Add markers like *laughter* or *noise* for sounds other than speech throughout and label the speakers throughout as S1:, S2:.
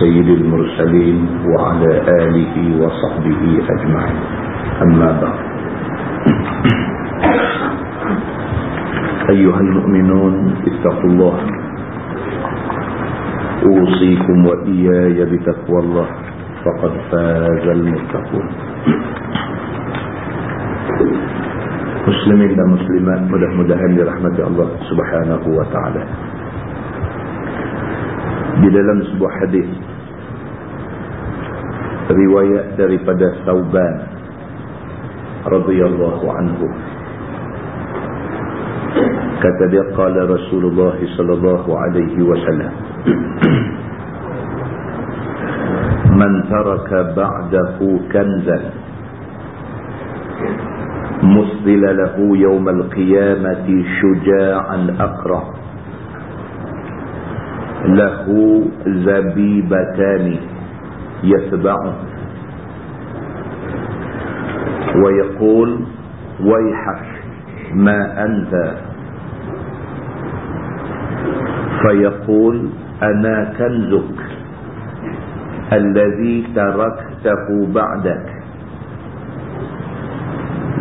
S1: سيد المرسلين وعلى آله وصحبه أجمعين. أما بعد. أيها المؤمنون اتقوا الله. أوصيكم وإياي بتقوى الله. فقد فاز المتقون. Muslimin dan muslimat dirahmati Allah Subhanahu wa taala. Di dalam sebuah hadis riwayat daripada Sauban radhiyallahu anhu kata dia qala Rasulullah sallallahu alaihi wasallam Man taraka ba'dahu kanzan مثل له يوم القيامة شجاعا أقرأ له زبيبتان يتبعه ويقول ويحك ما أنت فيقول أنا كنزك الذي تركته بعدك.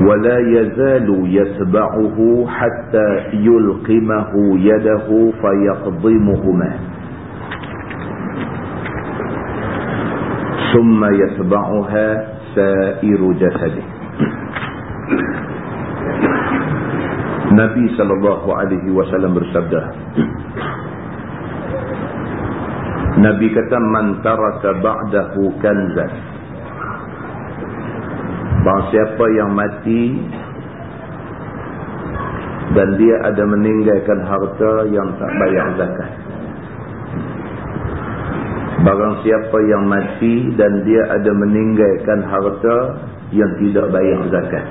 S1: ولا يزال يتبعه حتى يلقمه يده فيقضمهما. ثم يتبعها سائر جسده Nabi sallallahu alaihi wasallam bersabda Nabi kata man taraka ba'dahu kanzan Bahawa siapa yang mati dan dia ada meninggalkan harta yang tak bayar zakat. Barang siapa yang mati dan dia ada meninggalkan harta yang tidak bayar zakat.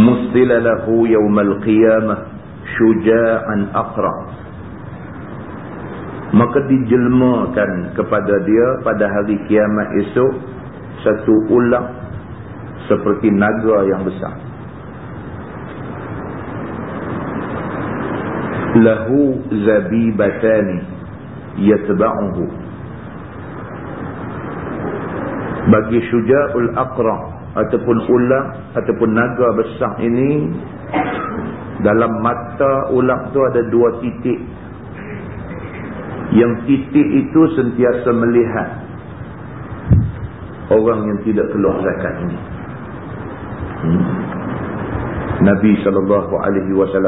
S1: Mustila lahu yawmal qiyamah syuja'an aqra' maka dijelmakan kepada dia pada hari kiamat esok satu ulang seperti naga yang besar. Lahu zabibatani yatba'uhu. Bagi syuja'ul aqra ataupun ulang ataupun naga besar ini dalam mata ulang tu ada dua titik. Yang titik itu sentiasa melihat orang yang tidak keluar zakat ini. Hmm. Nabi SAW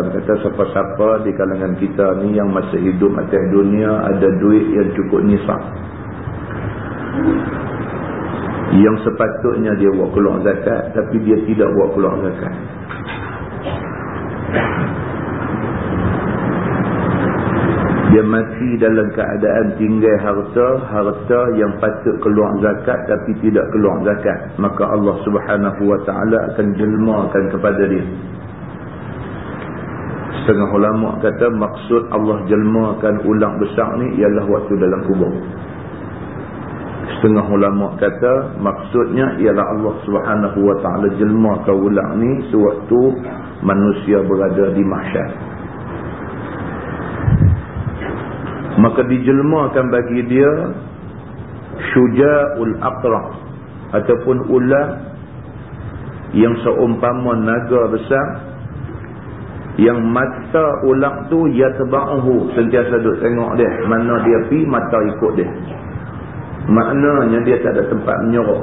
S1: kata siapa-siapa di kalangan kita ni yang masih hidup atas dunia ada duit yang cukup nisab. Yang sepatutnya dia buat keluar zakat tapi dia tidak buat keluar zakat. Dia mati dalam keadaan tinggal harta harta yang patut keluar zakat tapi tidak keluar zakat. Maka Allah subhanahu wa ta'ala akan jelmakan kepada dia. Setengah ulama kata maksud Allah jelmakan ulang besar ni ialah waktu dalam kubur. Setengah ulama kata maksudnya ialah Allah subhanahu wa ta'ala jelmakan ulang ni sewaktu manusia berada di mahsyar maka dijelmakan bagi dia syuja'ul aqra ataupun ular yang seumpama naga besar yang mata ular tu ya terba'uhu sentiasa duduk tengok dia mana dia pi mata ikut dia. Maknanya dia tak ada tempat menyorok.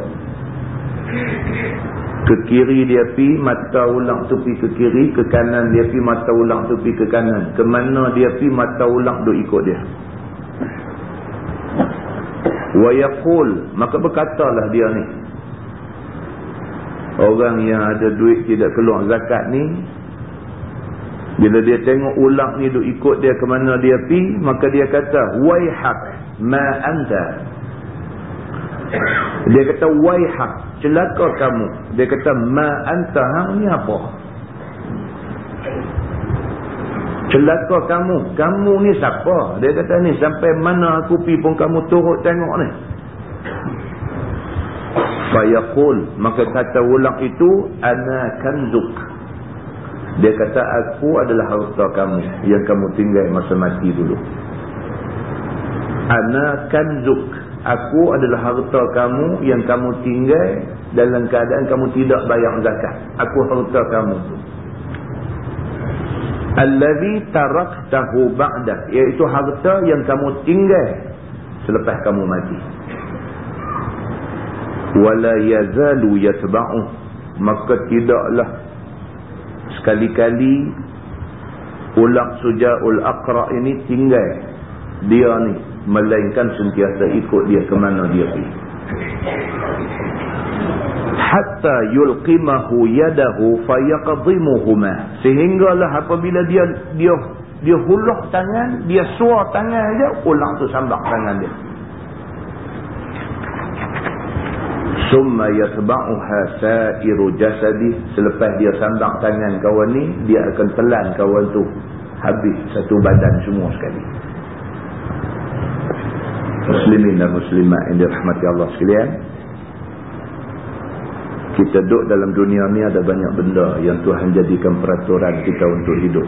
S1: Ke kiri dia pi mata ulang tu pi ke kiri. Ke kanan dia pi mata ulang tu pi ke kanan. Ke mana dia pi mata ulang duk ikut dia wa yaqul maka berkatalah dia ni orang yang ada duit tidak keluar zakat ni bila dia tengok ulang ni duk ikut dia ke mana dia pi maka dia kata waihak ma anta Dia kata waihak, celaka kamu. Dia kata ma anta hang ni apa? Celaka kamu, kamu ni siapa? Dia kata ni sampai mana aku pi pun kamu turut tengok ni. Fayaqul, maka kata ulang itu ana kanzuk. Dia kata aku adalah harta kamu yang kamu tinggal masa mati dulu. Ana kanzuk. Aku adalah harta kamu yang kamu tinggal dalam keadaan kamu tidak bayar zakat. Aku harta kamu. Allazi taraktahu ba'da. Iaitu harta yang kamu tinggal selepas kamu mati. Wala yazalu yatba'u. Maka tidaklah sekali-kali ulak suja'ul aqra' ini tinggal. Dia ni melainkan sentiasa ikut dia ke mana dia pergi hatta yulqimahu yadahu fayaqdimuhuma. Sehinggalah apabila dia dia dia huluk tangan dia suar tangan aja ulang tu sambak tangan dia. Summa yatba'uha sa'iru jasadi. Selepas dia sambak tangan kawan ni dia akan telan kawan tu. Habis satu badan semua sekali. Muslimin dan muslimat yang dirahmati Allah sekalian kita duduk dalam dunia ni ada banyak benda yang Tuhan jadikan peraturan kita untuk hidup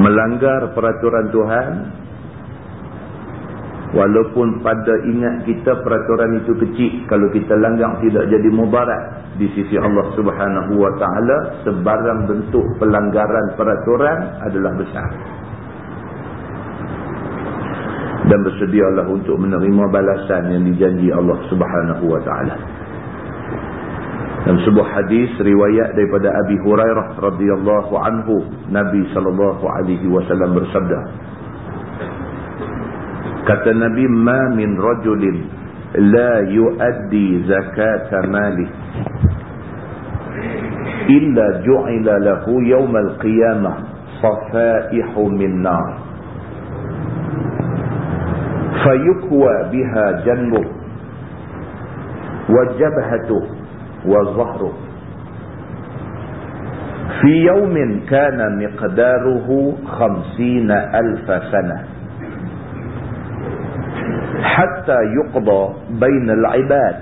S1: melanggar peraturan Tuhan walaupun pada ingat kita peraturan itu kecil kalau kita langgar tidak jadi mubarak di sisi Allah subhanahu wa ta'ala sebarang bentuk pelanggaran peraturan adalah besar dan bersedialah untuk menerima balasan yang dijanji Allah Subhanahu wa taala. Dalam sebuah hadis riwayat daripada Abi Hurairah radhiyallahu anhu, Nabi sallallahu alaihi wasallam bersabda, Kata Nabi, "Ma min rajulin la yuaddi zakat mali illa ju'ila lahu yawm al-qiyamah safaihu min nar." فيكوى بها جنبه وجبهته وظهره في يوم كان مقداره خمسين ألف سنة. حتى يقضى بين العباد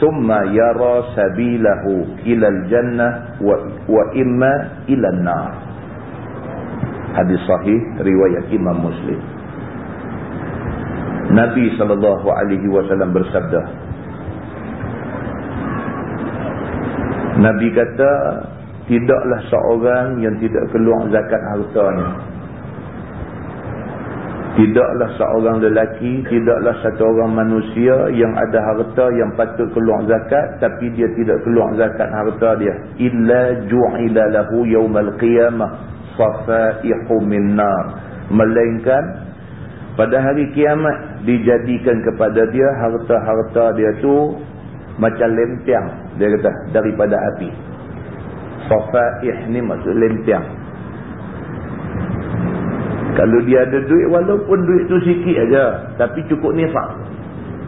S1: ثم يرى سبيله إلى الجنة وإما إلى النار. هذه صحيح رواية إمام مسلم. Nabi SAW bersabda. Nabi kata, tidaklah seorang yang tidak keluar zakat hartanya. Tidaklah seorang lelaki, tidaklah satu orang manusia yang ada harta yang patut keluar zakat, tapi dia tidak keluar zakat harta dia. Illa ju'ila lahu yawmal qiyamah safaihu min nar. Melainkan, pada hari kiamat, dijadikan kepada dia harta-harta dia tu macam lempiang dia kata daripada api. Safaih ni maksud lempiang kalau dia ada duit walaupun duit tu sikit aja tapi cukup nisab.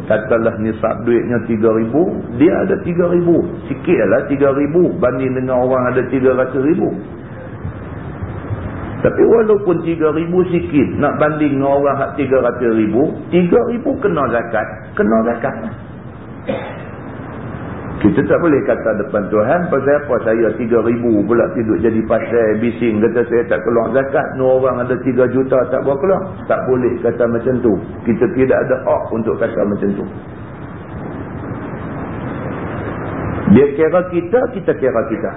S1: Katalah nisab duitnya 3000 dia ada 3000 sikit lah 3000 banding dengan orang ada 300000 tapi walaupun 3,000 sikit nak banding dengan orang hak 300,000, 3,000 kena zakat, kena zakat. Kita tak boleh kata depan Tuhan, pasal apa saya 3,000 pula tidur jadi pasal bising, kata saya tak keluar zakat, ni orang ada 3 juta tak buat keluar. Tak boleh kata macam tu. Kita tidak ada hak untuk kata macam tu. Dia kira kita, kita kira kita.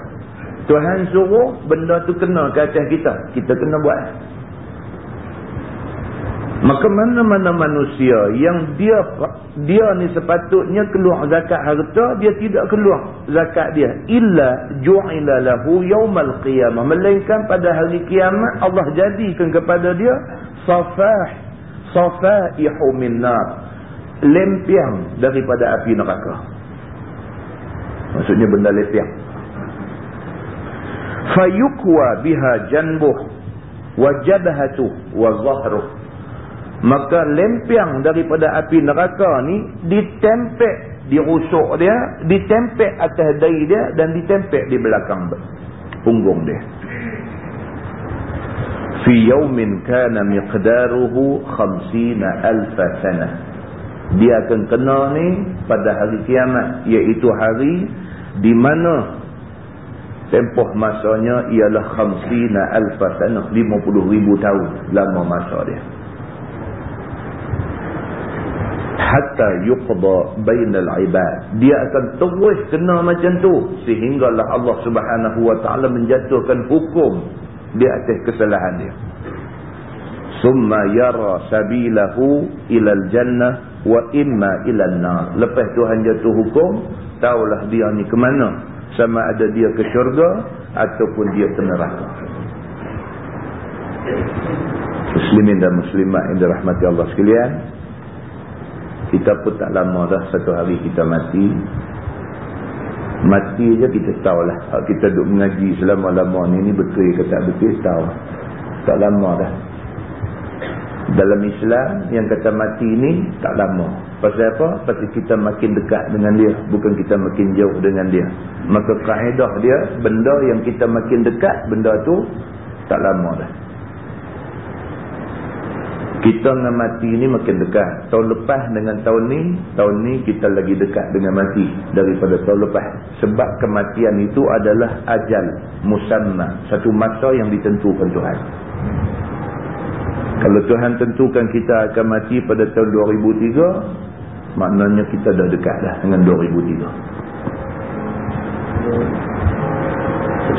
S1: Tuhan suruh benda tu kena ke atas kita. Kita kena buat. Maka mana-mana manusia yang dia dia ni sepatutnya keluar zakat harta, dia tidak keluar zakat dia. Illa ju'ila lahu yawmal qiyamah. Melainkan pada hari kiamat Allah jadikan kepada dia safah safaihu min nar. Lempiang daripada api neraka. Maksudnya benda lempiang fayukwa biha janbuh wa jabhatuh wa zahruh maka lempiang daripada api neraka ni ditempek di rusuk dia ditempek atas dahi dia dan ditempek di belakang punggung dia. Fi yawmin kana miqdaruhu 50000 sana. Dia akan kena ni pada hari kiamat iaitu hari di mana tempoh masanya ialah 50000 sana 50000 tahun lama masa dia hatta yuqda bainal ibad. Dia akan terus kena macam tu sehinggalah Allah Subhanahu wa taala menjatuhkan hukum di atas kesalahan dia. Summa yara sabilahu ila jannah wa imma ila nar. Lepas Tuhan jatuh hukum taulah dia ni ke mana. Sama ada dia ke syurga ataupun dia ke neraka. Muslimin dan muslimat yang dirahmati Allah sekalian kita pun tak lama dah satu hari kita mati. Mati je kita tahu lah. Kalau kita duduk mengaji selama-lama ni, ni betul ke tak betul, tahu. Tak lama dah. Dalam Islam, yang kata mati ni, tak lama. Pasal apa? Pasal kita makin dekat dengan dia. Bukan kita makin jauh dengan dia. Maka kaedah dia, benda yang kita makin dekat, benda tu tak lama dah kita dengan mati ni makin dekat. Tahun lepas dengan tahun ni, tahun ni kita lagi dekat dengan mati daripada tahun lepas. Sebab kematian itu adalah ajal, musamma. Satu masa yang ditentukan Tuhan. Kalau Tuhan tentukan kita akan mati pada tahun 2003, maknanya kita dah dekat dah dengan 2003.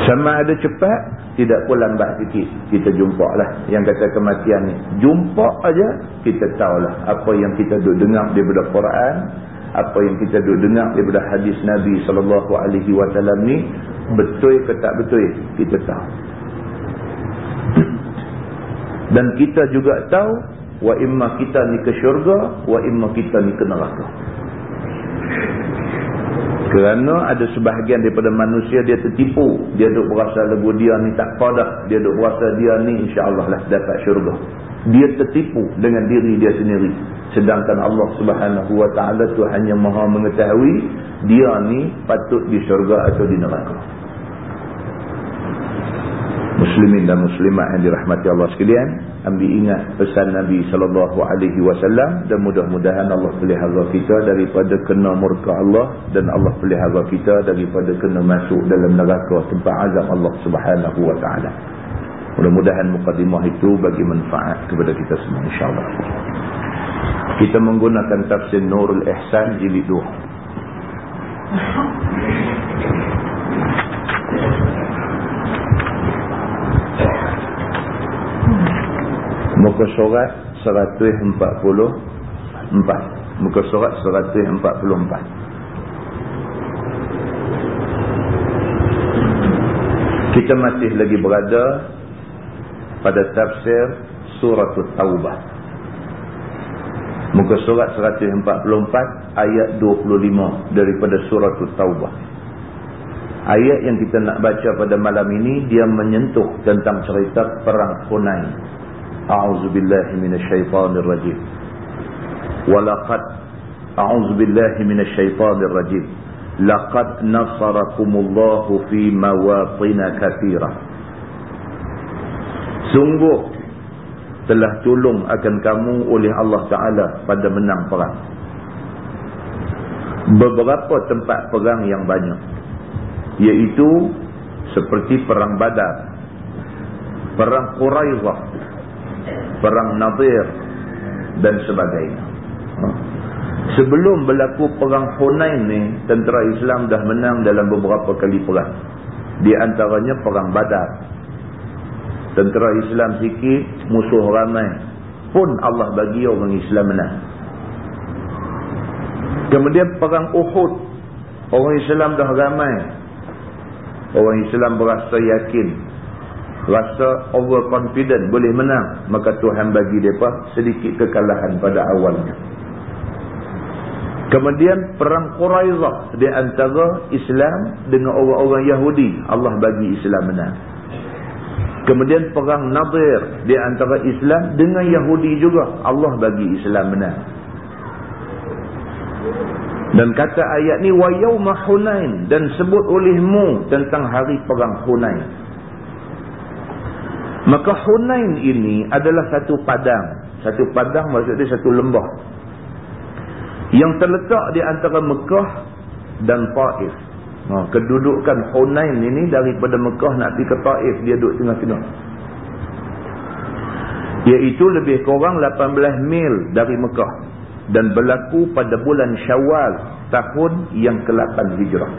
S1: Sama ada cepat, tidak pun lambat sikit kita jumpa lah yang kata kematian ni jumpa aja kita tahulah apa yang kita duduk dengar daripada Quran apa yang kita duduk dengar daripada hadis Nabi SAW ni betul ke tak betul kita tahu. *clears throat* Dan kita juga tahu wa imma kita ni ke syurga wa imma kita ni ke neraka kerana ada sebahagian daripada manusia dia tertipu. Dia duk berasa lagu dia ni tak pada. Dia duk berasa dia ni insya-Allah lah dapat syurga. Dia tertipu dengan diri dia sendiri. Sedangkan Allah Subhanahu wa taala tu hanya Maha mengetahui dia ni patut di syurga atau di neraka. Muslimin dan muslimat yang dirahmati Allah sekalian, ambil ingat pesan Nabi sallallahu alaihi wasallam dan mudah-mudahan Allah pelihara kita daripada kena murka Allah dan Allah pelihara kita daripada kena masuk dalam neraka tempat azab Allah Subhanahu wa taala. Mudah-mudahan mukadimah itu bagi manfaat kepada kita semua insya-Allah. Kita menggunakan tafsir Nurul Ihsan jilid 2. Muka surat 144 muka surat 144 kita masih lagi berada pada tafsir surat taubah. Muka surat 144 ayat 25 daripada surat taubah. Ayat yang kita nak baca pada malam ini dia menyentuh tentang cerita perang Hunain أعوذ بالله من الشيطان الرجيم ولقد أعوذ بالله من الشيطان الرجيم لقد نصركم الله في مواطن كثيرة sungguh telah tolong akan kamu oleh Allah Ta'ala pada menang perang beberapa tempat perang yang banyak iaitu seperti perang badar perang Quraizah perang Nadir dan sebagainya. Sebelum berlaku perang Hunain ni, tentera Islam dah menang dalam beberapa kali perang. Di antaranya perang Badar. Tentera Islam sikit, musuh ramai. Pun Allah bagi orang Islam menang. Kemudian perang Uhud. Orang Islam dah ramai. Orang Islam berasa yakin rasa overconfident boleh menang maka Tuhan bagi mereka sedikit kekalahan pada awalnya kemudian perang Quraizah di antara Islam dengan orang-orang Yahudi Allah bagi Islam menang Kemudian perang Nadir di antara Islam dengan Yahudi juga. Allah bagi Islam menang. Dan kata ayat ni wa yauma Hunain dan sebut olehmu tentang hari perang Hunain. Maka Hunain ini adalah satu padang. Satu padang maksudnya satu lembah. Yang terletak di antara Mekah dan Taif. Ha, kedudukan Hunain ini daripada Mekah nak pergi ke Taif dia duduk tengah-tengah. Iaitu lebih kurang 18 mil dari Mekah dan berlaku pada bulan Syawal tahun yang ke-8 Hijrah.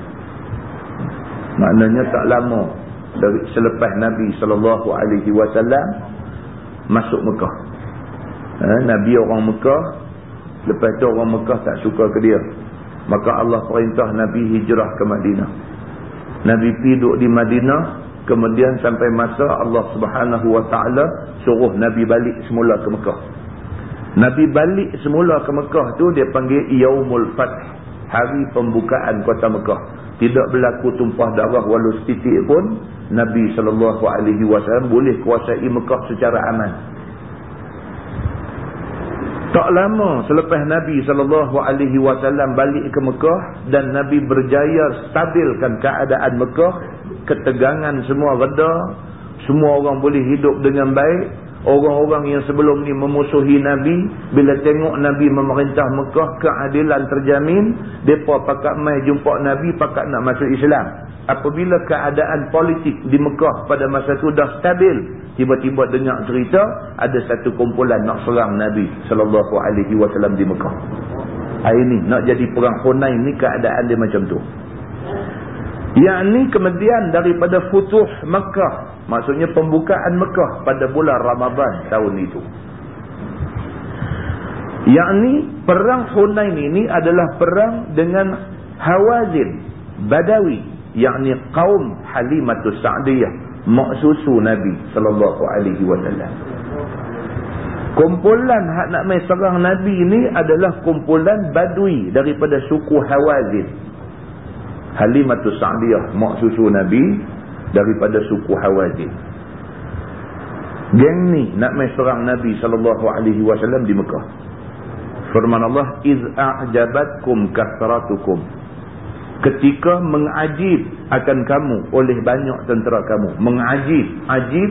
S1: Maknanya tak lama selepas Nabi sallallahu alaihi wasallam masuk Mekah. Ha, Nabi orang Mekah lepas tu orang Mekah tak suka ke dia. Maka Allah perintah Nabi hijrah ke Madinah. Nabi pergi duduk di Madinah kemudian sampai masa Allah Subhanahu wa taala suruh Nabi balik semula ke Mekah. Nabi balik semula ke Mekah tu dia panggil Yaumul Fath. Hari pembukaan kota Mekah. Tidak berlaku tumpah darah walau setitik pun Nabi SAW boleh kuasai Mekah secara aman. Tak lama selepas Nabi SAW balik ke Mekah dan Nabi berjaya stabilkan keadaan Mekah, ketegangan semua reda, semua orang boleh hidup dengan baik, Orang-orang yang sebelum ni memusuhi Nabi, bila tengok Nabi memerintah Mekah, keadilan terjamin, mereka pakat mai jumpa Nabi, pakat nak masuk Islam. Apabila keadaan politik di Mekah pada masa itu dah stabil, tiba-tiba dengar cerita, ada satu kumpulan nak serang Nabi SAW di Mekah. Ini, nak jadi perang Hunain ni keadaan dia macam tu. Yang ni kemudian daripada futuh Mekah Maksudnya pembukaan Mekah pada bulan Ramadhan tahun itu. Yang ni perang Hunain ini adalah perang dengan Hawazin, Badawi. Yang ni kaum Halimatus Sa'diyah. Maksusu Nabi sallallahu alaihi wasallam. Kumpulan hak nak main serang Nabi ini adalah kumpulan Badui daripada suku Hawazin. Halimatus Sa'diyah, maksusu Nabi daripada suku Hawazin. Geng ni nak mai serang Nabi sallallahu alaihi wasallam di Mekah. Firman Allah, "Iz a'jabatkum kasratukum." Ketika mengajib akan kamu oleh banyak tentera kamu, mengajib, ajib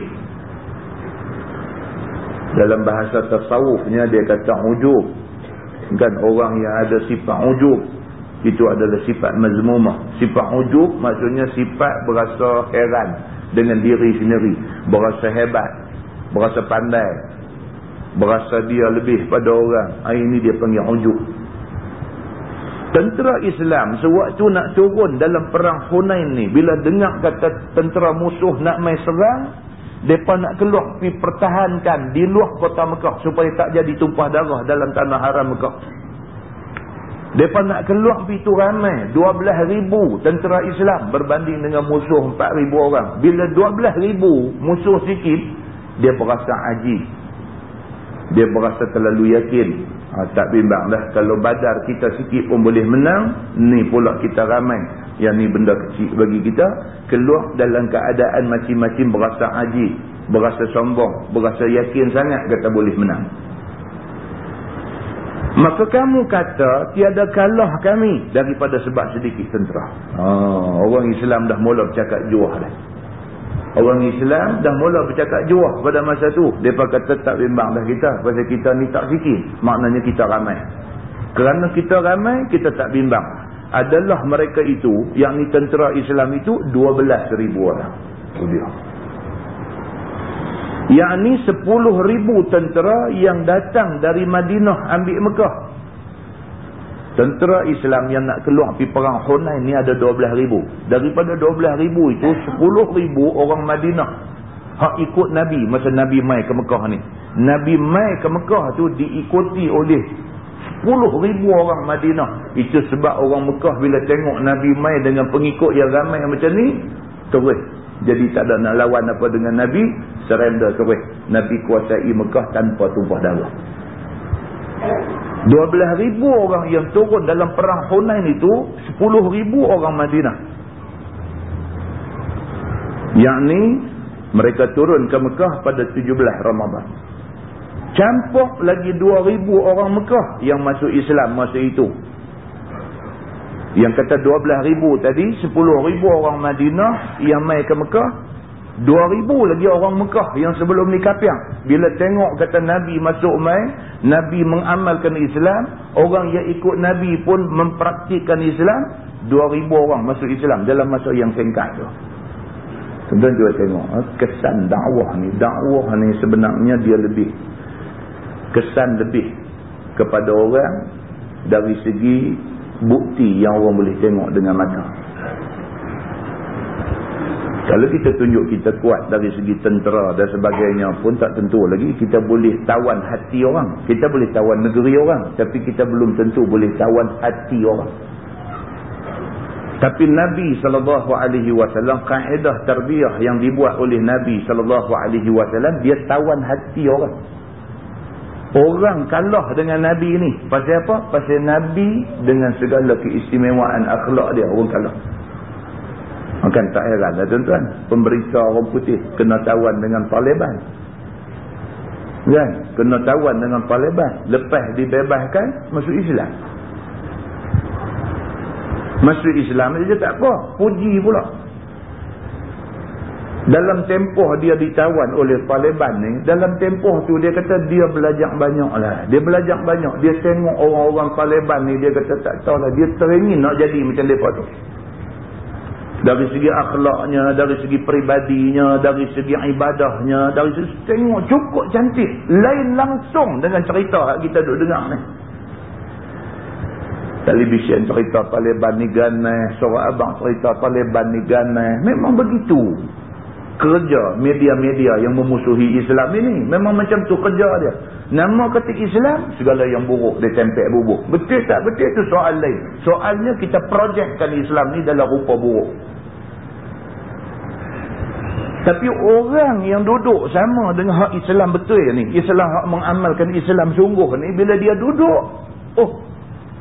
S1: dalam bahasa tasawufnya dia kata ujub. Kan orang yang ada sifat ujub itu adalah sifat mazmumah. Sifat ujub maksudnya sifat berasa heran dengan diri sendiri. Berasa hebat. Berasa pandai. Berasa dia lebih pada orang. Ah, ini dia panggil ujub. Tentera Islam sewaktu nak turun dalam perang Hunain ni. Bila dengar kata tentera musuh nak main serang. Mereka nak keluar pergi pertahankan di luar kota Mekah. Supaya tak jadi tumpah darah dalam tanah haram Mekah. Mereka nak keluar pintu ramai. 12 ribu tentera Islam berbanding dengan musuh 4 ribu orang. Bila 12 ribu musuh sikit, dia berasa ajib. Dia berasa terlalu yakin. Ha, tak bimbang dah. Kalau badar kita sikit pun boleh menang, ni pula kita ramai. Yang ni benda kecil bagi kita. Keluar dalam keadaan macam-macam berasa ajib. Berasa sombong. Berasa yakin sangat kata boleh menang. Maka kamu kata tiada kalah kami daripada sebab sedikit tentera. Ha, orang Islam dah mula bercakap juah dah. Orang Islam dah mula bercakap juah pada masa tu. Mereka kata tak bimbang dah kita. Pasal kita ni tak sikit. Maknanya kita ramai. Kerana kita ramai, kita tak bimbang. Adalah mereka itu, yang ni tentera Islam itu, 12 ribu orang. Yakni 10 ribu tentera yang datang dari Madinah ambil Mekah. Tentera Islam yang nak keluar pergi perang Hunain ni ada 12 ribu. Daripada 12 ribu itu 10 ribu orang Madinah hak ikut Nabi masa Nabi mai ke Mekah ni. Nabi mai ke Mekah tu diikuti oleh 10 ribu orang Madinah. Itu sebab orang Mekah bila tengok Nabi mai dengan pengikut yang ramai macam ni terus jadi tak ada nak lawan apa dengan Nabi surrender terus Nabi kuasai Mekah tanpa tumpah darah 12 ribu orang yang turun dalam perang Hunain itu 10 ribu orang Madinah yakni Mereka turun ke Mekah pada 17 Ramadhan. Campur lagi 2,000 orang Mekah yang masuk Islam masa itu. Yang kata 12,000 tadi, 10,000 orang Madinah yang mai ke Mekah. 2,000 lagi orang Mekah yang sebelum ni kapiang. Bila tengok kata Nabi masuk mai, Nabi mengamalkan Islam, orang yang ikut Nabi pun mempraktikkan Islam, 2,000 orang masuk Islam dalam masa yang singkat tu. Tuan-tuan juga tengok, eh, kesan dakwah ni, dakwah ni sebenarnya dia lebih, kesan lebih kepada orang dari segi bukti yang orang boleh tengok dengan mata. Kalau kita tunjuk kita kuat dari segi tentera dan sebagainya pun tak tentu lagi. Kita boleh tawan hati orang. Kita boleh tawan negeri orang. Tapi kita belum tentu boleh tawan hati orang. Tapi Nabi SAW, kaedah terbiah yang dibuat oleh Nabi SAW, dia tawan hati orang. Orang kalah dengan Nabi ni. Pasal apa? Pasal Nabi dengan segala keistimewaan akhlak dia, orang kalah. Makan tak heran lah tuan-tuan. Pemberita orang putih kena tawan dengan Taliban. Kan? Kena tawan dengan Taliban. Lepas dibebaskan, masuk Islam. Masuk Islam dia tak apa. Puji pula. Dalam tempoh dia ditawan oleh Taliban ni, dalam tempoh tu dia kata dia belajar banyak lah. Dia belajar banyak. Dia tengok orang-orang Taliban ni, dia kata tak tahu lah. Dia teringin nak jadi macam mereka tu dari segi akhlaknya, dari segi peribadinya, dari segi ibadahnya, dari segi tengok cukup cantik. Lain langsung dengan cerita kita duduk dengar ni. Televisyen cerita Taliban ni ganai, suara abang cerita Taliban ni ganai. Memang begitu. Kerja media-media yang memusuhi Islam ini. Memang macam tu kerja dia. Nama kata Islam, segala yang buruk dia tempek bubuk. Betul tak? Betul itu soal lain. Soalnya kita projekkan Islam ni dalam rupa buruk. Tapi orang yang duduk sama dengan hak Islam betul ni. Islam hak mengamalkan Islam sungguh ni. Bila dia duduk. Oh.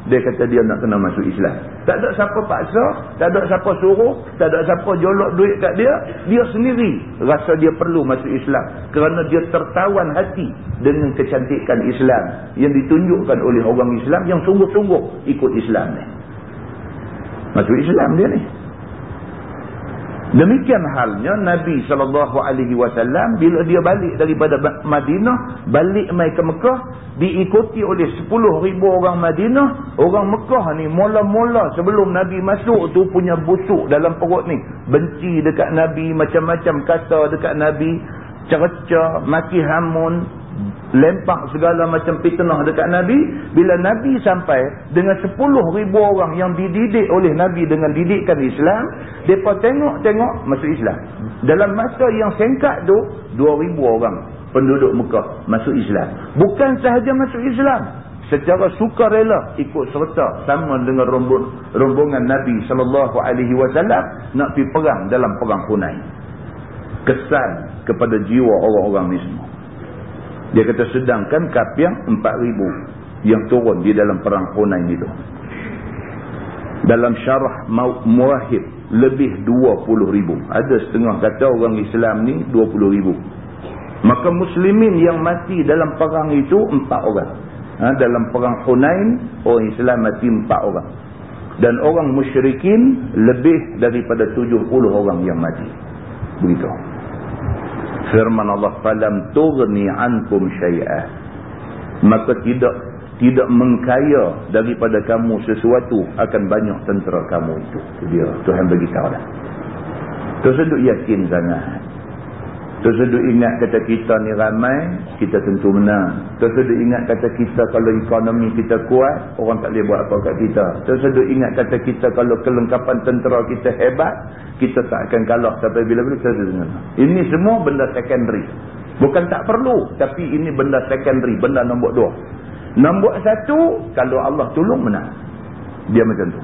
S1: Dia kata dia nak kena masuk Islam. Tak ada siapa paksa. Tak ada siapa suruh. Tak ada siapa jolok duit kat dia. Dia sendiri rasa dia perlu masuk Islam. Kerana dia tertawan hati dengan kecantikan Islam. Yang ditunjukkan oleh orang Islam yang sungguh-sungguh ikut Islam ni. Masuk Islam dia ni. Demikian halnya Nabi SAW bila dia balik daripada Madinah, balik mai ke Mekah, diikuti oleh 10 ribu orang Madinah, orang Mekah ni mula-mula sebelum Nabi masuk tu punya busuk dalam perut ni. Benci dekat Nabi, macam-macam kata dekat Nabi, cerca, maki hamun, lempak segala macam fitnah dekat Nabi. Bila Nabi sampai dengan 10 ribu orang yang dididik oleh Nabi dengan didikan Islam mereka tengok-tengok masuk Islam. Dalam masa yang singkat tu 2 ribu orang penduduk Mekah masuk Islam. Bukan sahaja masuk Islam secara sukarela ikut serta sama dengan rombong, rombongan Nabi SAW nak pergi perang dalam perang Hunain. Kesan kepada jiwa orang-orang ni semua dia kata sedangkan kapiang 4,000 yang turun di dalam perang Hunain itu. Dalam syarah Muwahid lebih 20,000. Ada setengah kata orang Islam ni 20,000. Maka muslimin yang mati dalam perang itu 4 orang. Ha, dalam perang Hunain orang Islam mati 4 orang. Dan orang musyrikin lebih daripada 70 orang yang mati. Begitu firman Allah falam tughni ankum syai'a. Maka tidak tidak mengkaya daripada kamu sesuatu akan banyak tentera kamu itu. Dia. Tuhan beritahu dah. Tu seduk yakin sangat Tersedut ingat kata kita ni ramai, kita tentu menang. Tersedut ingat kata kita kalau ekonomi kita kuat, orang tak boleh buat apa kat kita. Tersedut ingat kata kita kalau kelengkapan tentera kita hebat, kita tak akan kalah sampai bila-bila. Ini semua benda secondary. Bukan tak perlu, tapi ini benda secondary, benda nombor dua. Nombor satu, kalau Allah tolong menang. Dia macam tu.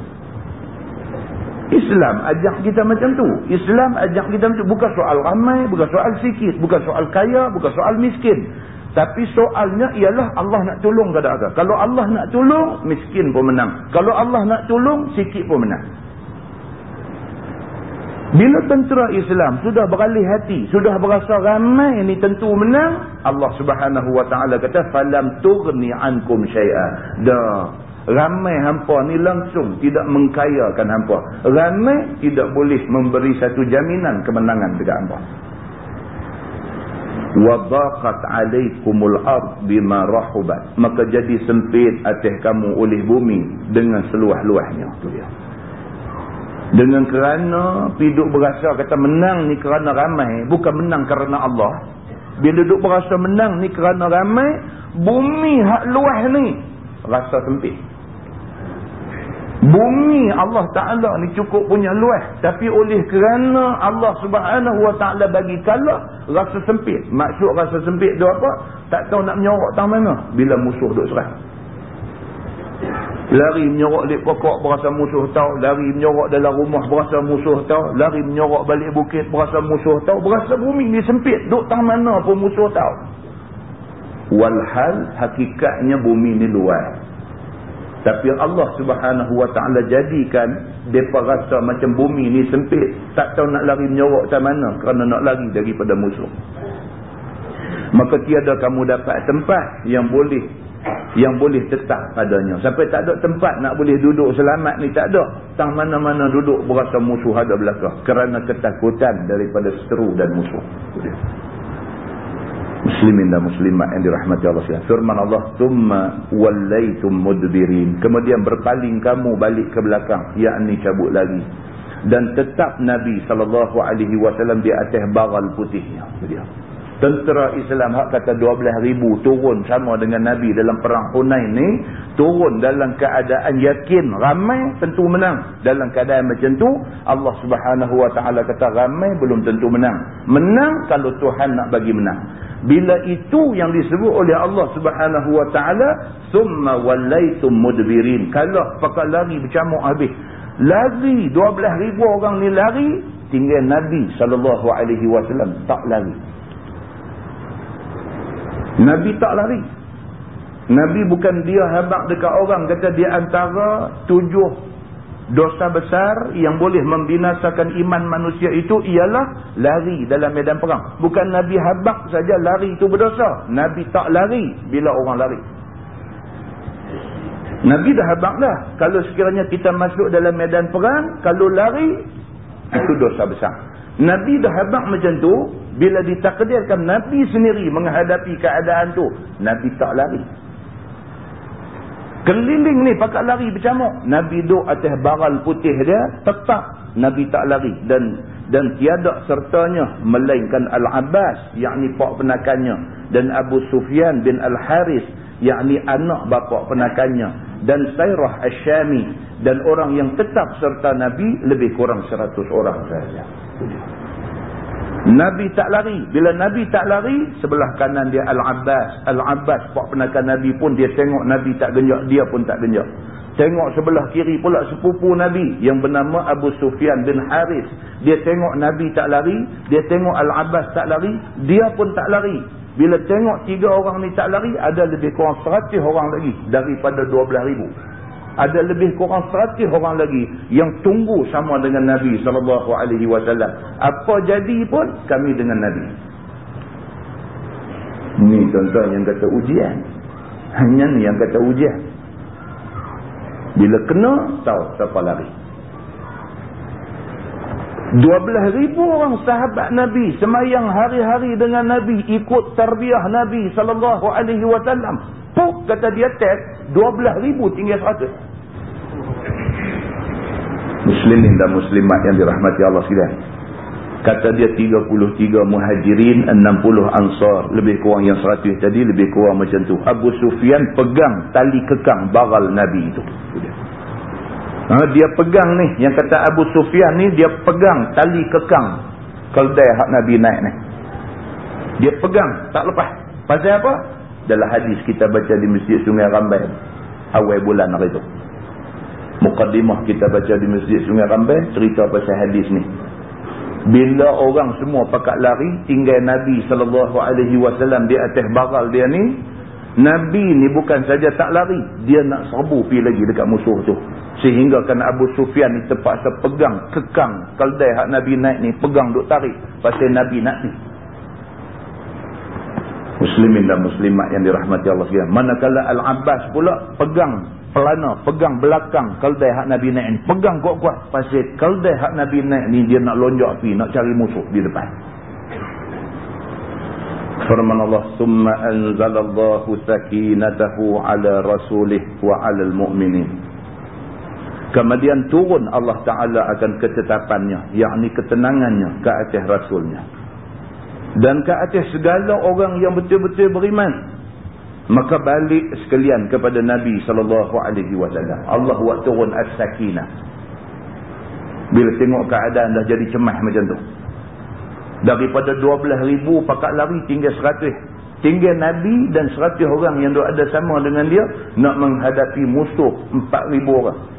S1: Islam ajak kita macam tu. Islam ajak kita macam tu. Bukan soal ramai, bukan soal sikit, bukan soal kaya, bukan soal miskin. Tapi soalnya ialah Allah nak tolong ke tak Kalau Allah nak tolong, miskin pun menang. Kalau Allah nak tolong, sikit pun menang. Bila tentera Islam sudah beralih hati, sudah berasa ramai ini tentu menang, Allah Subhanahu wa taala kata falam tughni ankum syai'a. Dah ramai hampa ni langsung tidak mengkayakan hampa. Ramai tidak boleh memberi satu jaminan kemenangan dekat hampa. Daqat 'alaikumul ard bima rahubat. Maka jadi sempit atas kamu oleh bumi dengan seluah-luahnya. Dengan kerana piduk berasa kata menang ni kerana ramai. Bukan menang kerana Allah. Bila duduk berasa menang ni kerana ramai. Bumi hak luas ni. Rasa sempit. Bumi Allah Ta'ala ni cukup punya luas. Tapi oleh kerana Allah Subhanahu Wa Ta'ala bagi kalah. Rasa sempit. Maksud rasa sempit tu apa? Tak tahu nak menyorok tang mana. Bila musuh duduk serang. Lari menyorok di pokok berasa musuh tahu. Lari menyorok dalam rumah berasa musuh tahu. Lari menyorok balik bukit berasa musuh tahu. Berasa bumi ni sempit. Duk tang mana pun musuh tahu. Walhal hakikatnya bumi ni luar. Tapi Allah subhanahu wa ta'ala jadikan mereka rasa macam bumi ni sempit. Tak tahu nak lari menyorok tak mana. Kerana nak lari daripada musuh. Maka tiada kamu dapat tempat yang boleh yang boleh tetap padanya. Sampai tak ada tempat nak boleh duduk selamat ni tak ada. Tang mana-mana duduk berasa musuh ada belakang. Kerana ketakutan daripada seteru dan musuh. Muslimin dan muslimat yang dirahmati Allah SWT. Firman Allah, Tumma wallaitum mudbirin. Kemudian berpaling kamu balik ke belakang. Yakni cabut lagi. Dan tetap Nabi SAW di atas baral putihnya. Dia tentera Islam hak kata 12 ribu turun sama dengan Nabi dalam perang Hunain ni turun dalam keadaan yakin ramai tentu menang. Dalam keadaan macam tu Allah subhanahu wa ta'ala kata ramai belum tentu menang. Menang kalau Tuhan nak bagi menang. Bila itu yang disebut oleh Allah subhanahu wa ta'ala summa walaitum mudbirin. Kalau pakai lari bercamuk habis. Lari 12 ribu orang ni lari tinggal Nabi SAW tak lari Nabi tak lari. Nabi bukan dia habak dekat orang. Kata dia antara tujuh dosa besar yang boleh membinasakan iman manusia itu ialah lari dalam medan perang. Bukan Nabi habak saja lari itu berdosa. Nabi tak lari bila orang lari. Nabi dah habak dah. Kalau sekiranya kita masuk dalam medan perang, kalau lari, itu dosa besar. Nabi dah habak macam tu, bila ditakdirkan Nabi sendiri menghadapi keadaan tu, Nabi tak lari. Keliling ni pakat lari bercamuk. Nabi duduk atas baral putih dia, tetap Nabi tak lari. Dan dan tiada sertanya melainkan Al-Abbas, yakni pak penakannya. Dan Abu Sufyan bin Al-Haris, yakni anak bapa penakannya. Dan Sayrah Asyami. Dan orang yang tetap serta Nabi, lebih kurang seratus orang sahaja. Nabi tak lari. Bila Nabi tak lari, sebelah kanan dia Al-Abbas. Al-Abbas, pak penakan Nabi pun dia tengok Nabi tak genjak, dia pun tak genjak. Tengok sebelah kiri pula sepupu Nabi yang bernama Abu Sufyan bin Haris. Dia tengok Nabi tak lari, dia tengok Al-Abbas tak lari, dia pun tak lari. Bila tengok tiga orang ni tak lari, ada lebih kurang seratus orang lagi daripada dua belah ribu ada lebih kurang seratus orang lagi yang tunggu sama dengan Nabi SAW. Apa jadi pun kami dengan Nabi. Ini contoh yang kata ujian. Hanya ni yang kata ujian. Bila kena, tahu siapa lari. Ribu orang sahabat Nabi semayang hari-hari dengan Nabi ikut terbiah Nabi sallallahu alaihi wasallam. Puk kata dia test belah ribu tinggal 100. Muslimin dan muslimat yang dirahmati Allah sekalian. Kata dia 33 muhajirin, 60 ansar. Lebih kurang yang 100 tadi, lebih kurang macam tu. Abu Sufyan pegang tali kekang baral Nabi itu. Ha, dia pegang ni, yang kata Abu Sufyan ni, dia pegang tali kekang. Keldai hak Nabi naik ni. Dia pegang, tak lepas. Pasal apa? Dalam hadis kita baca di Masjid Sungai Rambai. Awal bulan hari itu. Mukaddimah kita baca di Masjid Sungai Rambai. Cerita pasal hadis ni. Bila orang semua pakat lari. Tinggal Nabi SAW di atas baral dia ni. Nabi ni bukan saja tak lari. Dia nak serbu pergi lagi dekat musuh tu. Sehingga kan Abu Sufyan ni terpaksa pegang, kekang keldai hak Nabi naik ni, pegang duk tarik. Pasal Nabi nak ni. Muslimin dan muslimat yang dirahmati Allah sekalian. Manakala Al-Abbas pula pegang pelana, pegang belakang keldai hak Nabi naik ni. Pegang kuat-kuat. Pasal keldai hak Nabi naik ni dia nak lonjak api, nak cari musuh di depan. Firman Allah, "Summa anzalallahu sakinatahu ala rasulih wa 'alal mu'minin." Kemudian turun Allah Ta'ala akan ketetapannya. yakni ketenangannya ke atas Rasulnya. Dan ke atas segala orang yang betul-betul beriman. Maka balik sekalian kepada Nabi SAW. Allah buat turun as-sakinah. Bila tengok keadaan dah jadi cemah macam tu. Daripada 12 ribu pakat lari tinggal 100. Tinggal Nabi dan 100 orang yang ada sama dengan dia. Nak menghadapi musuh 4 ribu orang.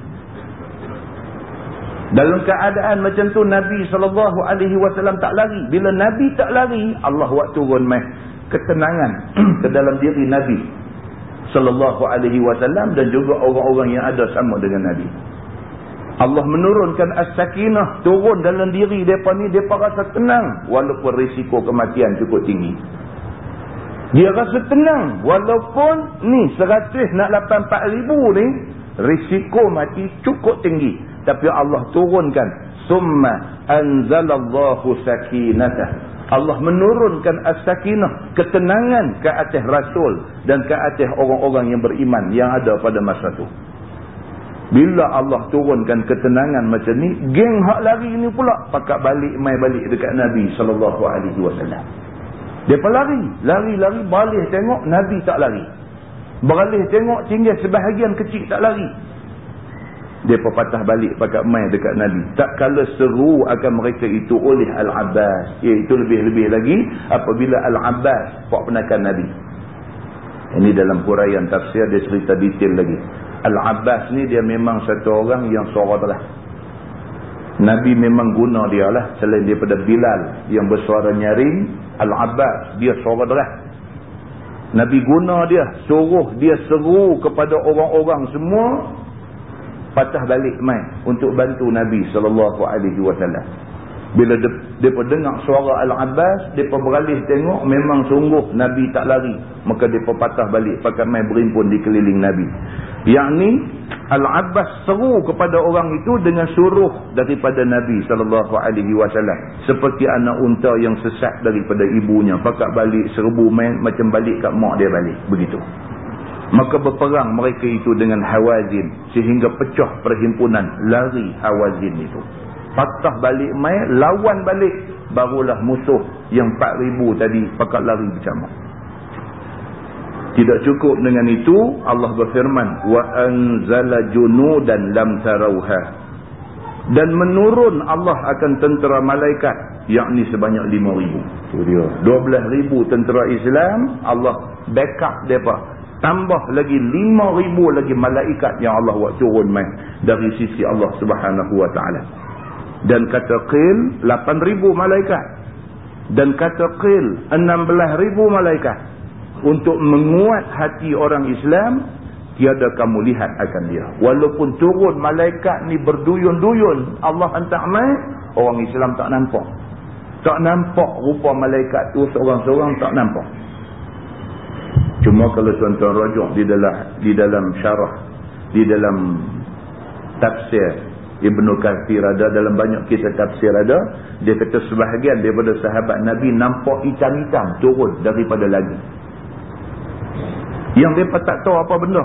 S1: Dalam keadaan macam tu Nabi SAW tak lari. Bila Nabi tak lari, Allah buat turun meh ketenangan *clears throat* ke dalam diri Nabi SAW dan juga orang-orang yang ada sama dengan Nabi. Allah menurunkan as-sakinah turun dalam diri mereka ni, mereka rasa tenang walaupun risiko kematian cukup tinggi. Dia rasa tenang walaupun ni 100 nak 84 ribu ni risiko mati cukup tinggi tapi Allah turunkan summa anzalallahu sakinatah Allah menurunkan as-sakinah ketenangan ke atas rasul dan ke atas orang-orang yang beriman yang ada pada masa itu bila Allah turunkan ketenangan macam ni geng hak lari ni pula pakat balik mai balik dekat Nabi sallallahu alaihi wasallam. Depa lari lari-lari balik tengok Nabi tak lari. Beralih tengok tinggal sebahagian kecil tak lari dia patah balik pakat mai dekat Nabi. Tak kala seru akan mereka itu oleh Al-Abbas. Iaitu lebih-lebih lagi apabila Al-Abbas buat penakan Nabi. Ini dalam huraian tafsir dia cerita detail lagi. Al-Abbas ni dia memang satu orang yang suara telah. Nabi memang guna dia lah. Selain daripada Bilal yang bersuara nyaring. Al-Abbas dia suara telah. Nabi guna dia. Suruh dia seru kepada orang-orang semua patah balik mai untuk bantu Nabi sallallahu alaihi wasallam. Bila depa dengar suara Al-Abbas, depa beralih tengok memang sungguh Nabi tak lari, maka depa patah balik pakai mai berimpun di keliling Nabi. Yang ni Al-Abbas seru kepada orang itu dengan suruh daripada Nabi sallallahu alaihi wasallam, seperti anak unta yang sesat daripada ibunya, pakat balik serbu main macam balik kat mak dia balik, begitu. Maka berperang mereka itu dengan Hawazin. Sehingga pecah perhimpunan lari Hawazin itu. Patah balik mai, lawan balik. Barulah musuh yang 4,000 tadi pakat lari bersama. Tidak cukup dengan itu, Allah berfirman. Wa anzala junudan lam tarauha. Dan menurun Allah akan tentera malaikat. Yakni sebanyak 5,000. Itu dia. 12,000 tentera Islam. Allah backup mereka tambah lagi lima ribu lagi malaikat yang Allah buat turun main dari sisi Allah subhanahu wa ta'ala. Dan kata qil lapan ribu malaikat. Dan kata qil enam belas ribu malaikat. Untuk menguat hati orang Islam tiada kamu lihat akan dia. Walaupun turun malaikat ni berduyun-duyun Allah hantar main orang Islam tak nampak. Tak nampak rupa malaikat tu seorang-seorang tak nampak Cuma kalau tuan-tuan rujuk di dalam di dalam syarah, di dalam tafsir Ibnu Kathir ada, dalam banyak kisah tafsir ada, dia kata sebahagian daripada sahabat Nabi nampak hitam-hitam turun daripada lagi. Yang mereka tak tahu apa benda.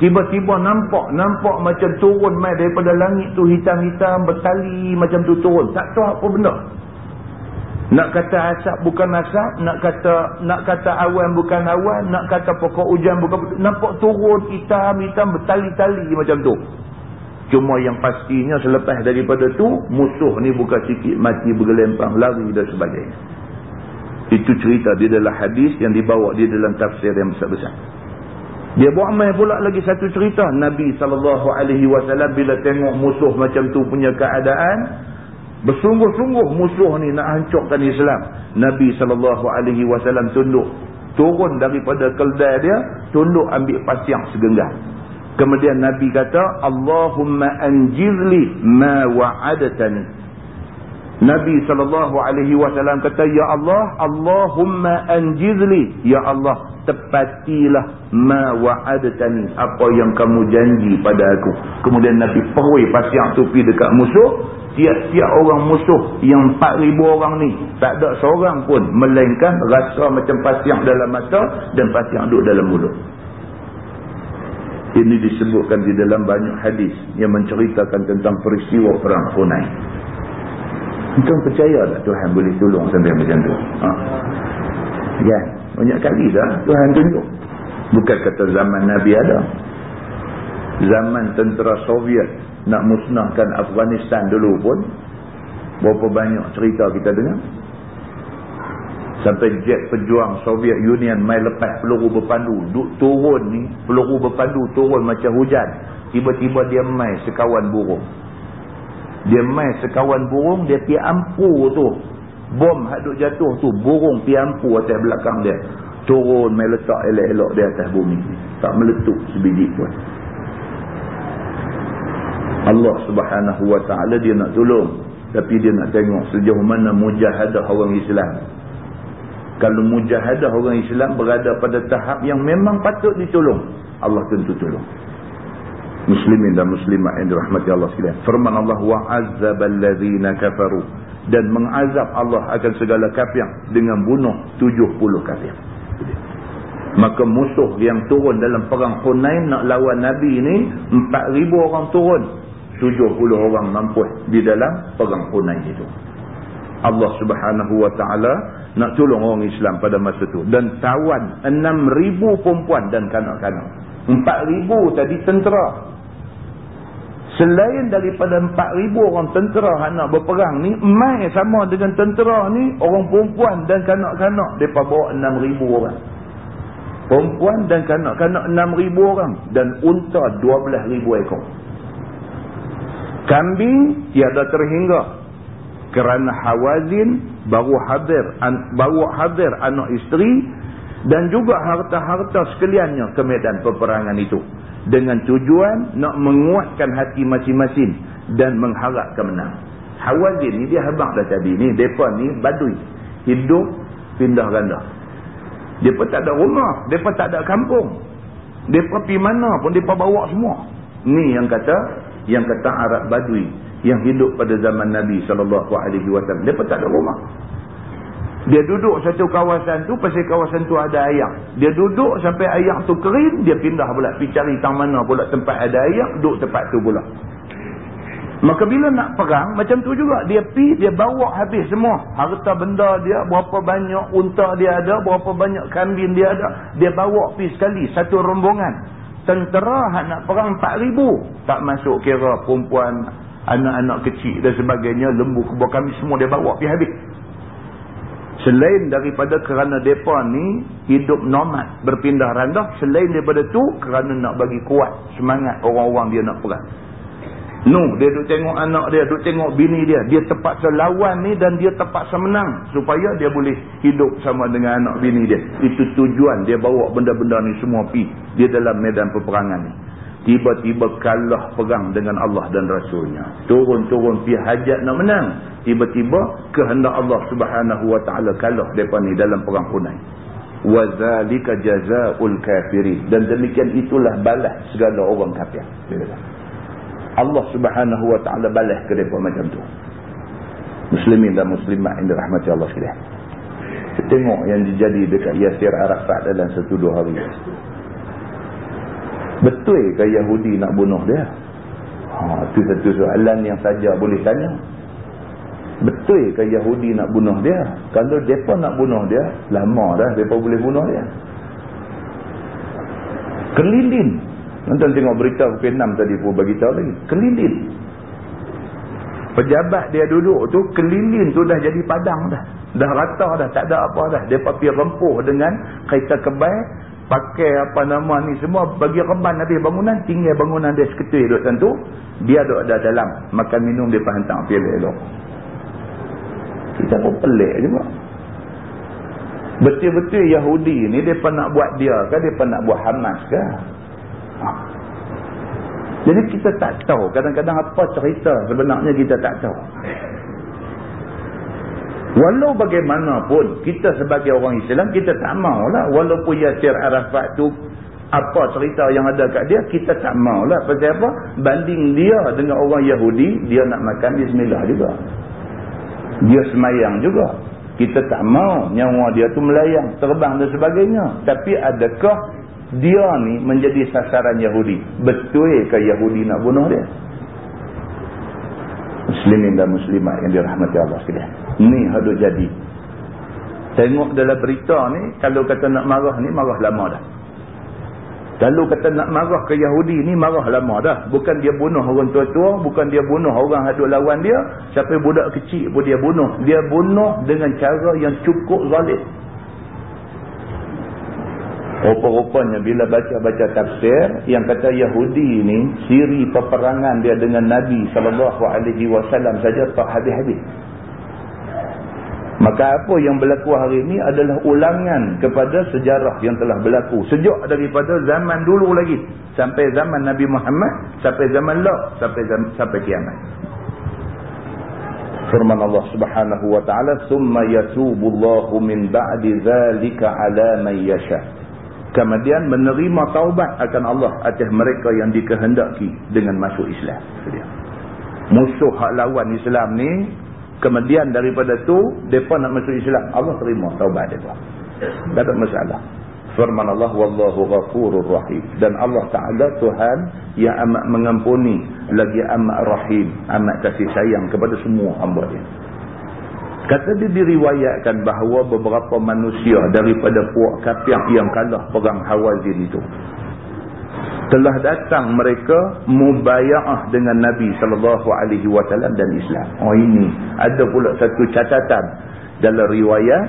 S1: Tiba-tiba nampak, nampak macam turun mai daripada langit tu hitam-hitam bertali macam tu turun. Tak tahu apa benda. Nak kata asap bukan asap, nak kata nak kata awan bukan awan, nak kata pokok hujan bukan nampak turun hitam-hitam bertali-tali macam tu. Cuma yang pastinya selepas daripada tu musuh ni bukan sikit mati bergelempang lari dan sebagainya. Itu cerita di dalam hadis yang dibawa di dalam tafsir yang besar-besar. Dia buat main pula lagi satu cerita. Nabi SAW bila tengok musuh macam tu punya keadaan, Bersungguh-sungguh musuh ni nak hancurkan Islam. Nabi SAW tunduk. Turun daripada keldai dia. Tunduk ambil pasiang segenggam. Kemudian Nabi kata, Allahumma anjizli ma wa'adatani. Nabi SAW kata, Ya Allah, Allahumma anjizli. Ya Allah, tepatilah ma wa'adatani. Apa yang kamu janji pada aku. Kemudian Nabi perui pasiang tu pergi dekat musuh. Tiap-tiap orang musuh yang 4,000 orang ni. Tak ada seorang pun melainkan rasa macam pasiang dalam mata dan pasiang duduk dalam mulut. Ini disebutkan di dalam banyak hadis yang menceritakan tentang peristiwa perang Hunain. Tuan percaya tak Tuhan boleh tolong sampai macam tu? Ha? Ya, banyak kali dah Tuhan tunjuk. Bukan kata zaman Nabi ada. Zaman tentera Soviet nak musnahkan Afghanistan dulu pun berapa banyak cerita kita dengar. Sampai jet pejuang Soviet Union mai lepas peluru berpandu. Duk turun ni, peluru berpandu turun macam hujan. Tiba-tiba dia mai sekawan burung. Dia mai sekawan burung, dia pi ampu tu. Bom haduk jatuh tu, burung pi ampu atas belakang dia. Turun mai letak elok-elok di atas bumi. Tak meletup sebiji pun. Allah subhanahu wa ta'ala dia nak tolong. Tapi dia nak tengok sejauh mana mujahadah orang Islam kalau mujahadah orang Islam berada pada tahap yang memang patut ditolong. Allah tentu tolong. Muslimin dan muslimat yang dirahmati Allah sekalian. Firman Allah wa'azzab allazina kafaru dan mengazab Allah akan segala kafir dengan bunuh 70 kafir. Maka musuh yang turun dalam perang Hunain nak lawan Nabi ini 4000 orang turun. 70 orang mampu di dalam perang Hunain itu. Allah Subhanahu wa taala nak tolong orang Islam pada masa itu dan tawan 6000 perempuan dan kanak-kanak 4000 tadi tentera. Selain daripada 4000 orang tentera nak berperang ni mai sama dengan tentera ni orang perempuan dan kanak-kanak depa bawa 6000 orang. Perempuan dan kanak-kanak 6000 orang dan unta 12000 ekor. Kambing tiada terhingga. Kerana Hawazin baru hadir baru hadir anak isteri dan juga harta-harta sekaliannya ke medan peperangan itu dengan tujuan nak menguatkan hati masing-masing dan mengharap kemenang. Hawazin ni dia habang dah tadi ni depa ni badui hidup pindah ganda. Depa tak ada rumah, depa tak ada kampung. Depa pi mana pun depa bawa semua. Ni yang kata yang kata Arab Badui yang hidup pada zaman Nabi SAW. Dia pun tak ada rumah. Dia duduk satu kawasan tu, pasal kawasan tu ada air. Dia duduk sampai air tu kering, dia pindah pula. Pergi cari tang mana pula tempat ada air, duduk tempat tu pula. Maka bila nak perang, macam tu juga. Dia pi, dia bawa habis semua. Harta benda dia, berapa banyak unta dia ada, berapa banyak kambing dia ada. Dia bawa pi sekali, satu rombongan. Tentera nak perang 4,000. Tak masuk kira perempuan, anak-anak kecil dan sebagainya, lembu kebun kami semua dia bawa pergi habis. Selain daripada kerana mereka ni hidup nomad, berpindah randah, selain daripada tu kerana nak bagi kuat semangat orang-orang dia nak perang. No, dia duduk tengok anak dia, duduk tengok bini dia. Dia terpaksa lawan ni dan dia terpaksa menang. Supaya dia boleh hidup sama dengan anak bini dia. Itu tujuan dia bawa benda-benda ni semua pi Dia dalam medan peperangan ni tiba-tiba kalah perang dengan Allah dan Rasulnya. Turun-turun pi hajat nak menang. Tiba-tiba kehendak Allah subhanahu wa ta'ala kalah mereka ni dalam perang punai. wazalika jazaul الْكَافِرِينَ Dan demikian itulah balas segala orang kafir. Allah subhanahu wa ta'ala balas ke mereka macam tu. Muslimin dan muslimat yang dirahmati Allah sekalian. Kita tengok yang dijadi dekat Yasir Arafat dalam satu dua hari. Betul ke Yahudi nak bunuh dia? Ha, itu satu soalan yang saja boleh tanya. Betul ke Yahudi nak bunuh dia? Kalau mereka nak bunuh dia, lama dah mereka boleh bunuh dia. Kelilin. Nanti tengok berita pukul 6 tadi pun bagi tahu lagi. Kelilin. Pejabat dia duduk tu, kelilin tu dah jadi padang dah. Dah rata dah, tak ada apa dah. Dia pergi rempuh dengan kaita kebal pakai apa nama ni semua bagi reban habis bangunan tinggal bangunan dia seketul duduk tentu dia duduk ada dalam makan minum dia pahantang pilih elok kita pun pelik juga betul-betul Yahudi ni dia nak buat dia ke dia nak buat Hamas ke ha. Jadi kita tak tahu. Kadang-kadang apa cerita sebenarnya kita tak tahu. Walau bagaimanapun, kita sebagai orang Islam, kita tak maulah. Walaupun Yasir Arafat tu, apa cerita yang ada kat dia, kita tak maulah. Pasal apa? Banding dia dengan orang Yahudi, dia nak makan Bismillah juga. Dia semayang juga. Kita tak mau nyawa dia tu melayang, terbang dan sebagainya. Tapi adakah dia ni menjadi sasaran Yahudi? Betul ke Yahudi nak bunuh dia? Muslimin dan muslimat yang dirahmati Allah sekalian. Ni hadut jadi. Tengok dalam berita ni, kalau kata nak marah ni, marah lama dah. Kalau kata nak marah ke Yahudi ni, marah lama dah. Bukan dia bunuh orang tua-tua, bukan dia bunuh orang hadut lawan dia. Siapa budak kecil pun dia bunuh. Dia bunuh dengan cara yang cukup zalim. Rupa-rupanya bila baca-baca tafsir yang kata Yahudi ni siri peperangan dia dengan Nabi SAW saja tak habis-habis. Maka apa yang berlaku hari ini adalah ulangan kepada sejarah yang telah berlaku. Sejak daripada zaman dulu lagi. Sampai zaman Nabi Muhammad. Sampai zaman Allah. Sampai zaman, sampai kiamat. Firman Allah subhanahu wa ta'ala. ثُمَّ يَتُوبُ اللَّهُ مِنْ بَعْدِ ذَلِكَ عَلَى مَنْ يَشَى kemudian menerima taubat akan Allah atas mereka yang dikehendaki dengan masuk Islam. Musuh hak lawan Islam ni, kemudian daripada tu, mereka nak masuk Islam. Allah terima taubat mereka. Tak ada masalah. Firman Allah, Wallahu ghafurur rahim. Dan Allah Ta'ala Tuhan yang amat mengampuni, lagi amat rahim, amat kasih sayang kepada semua hamba dia. Kata dia diriwayatkan bahawa beberapa manusia daripada puak kapiak yang kalah perang Hawazin itu. Telah datang mereka mubaya'ah dengan Nabi SAW dan Islam. Oh ini ada pula satu catatan dalam riwayat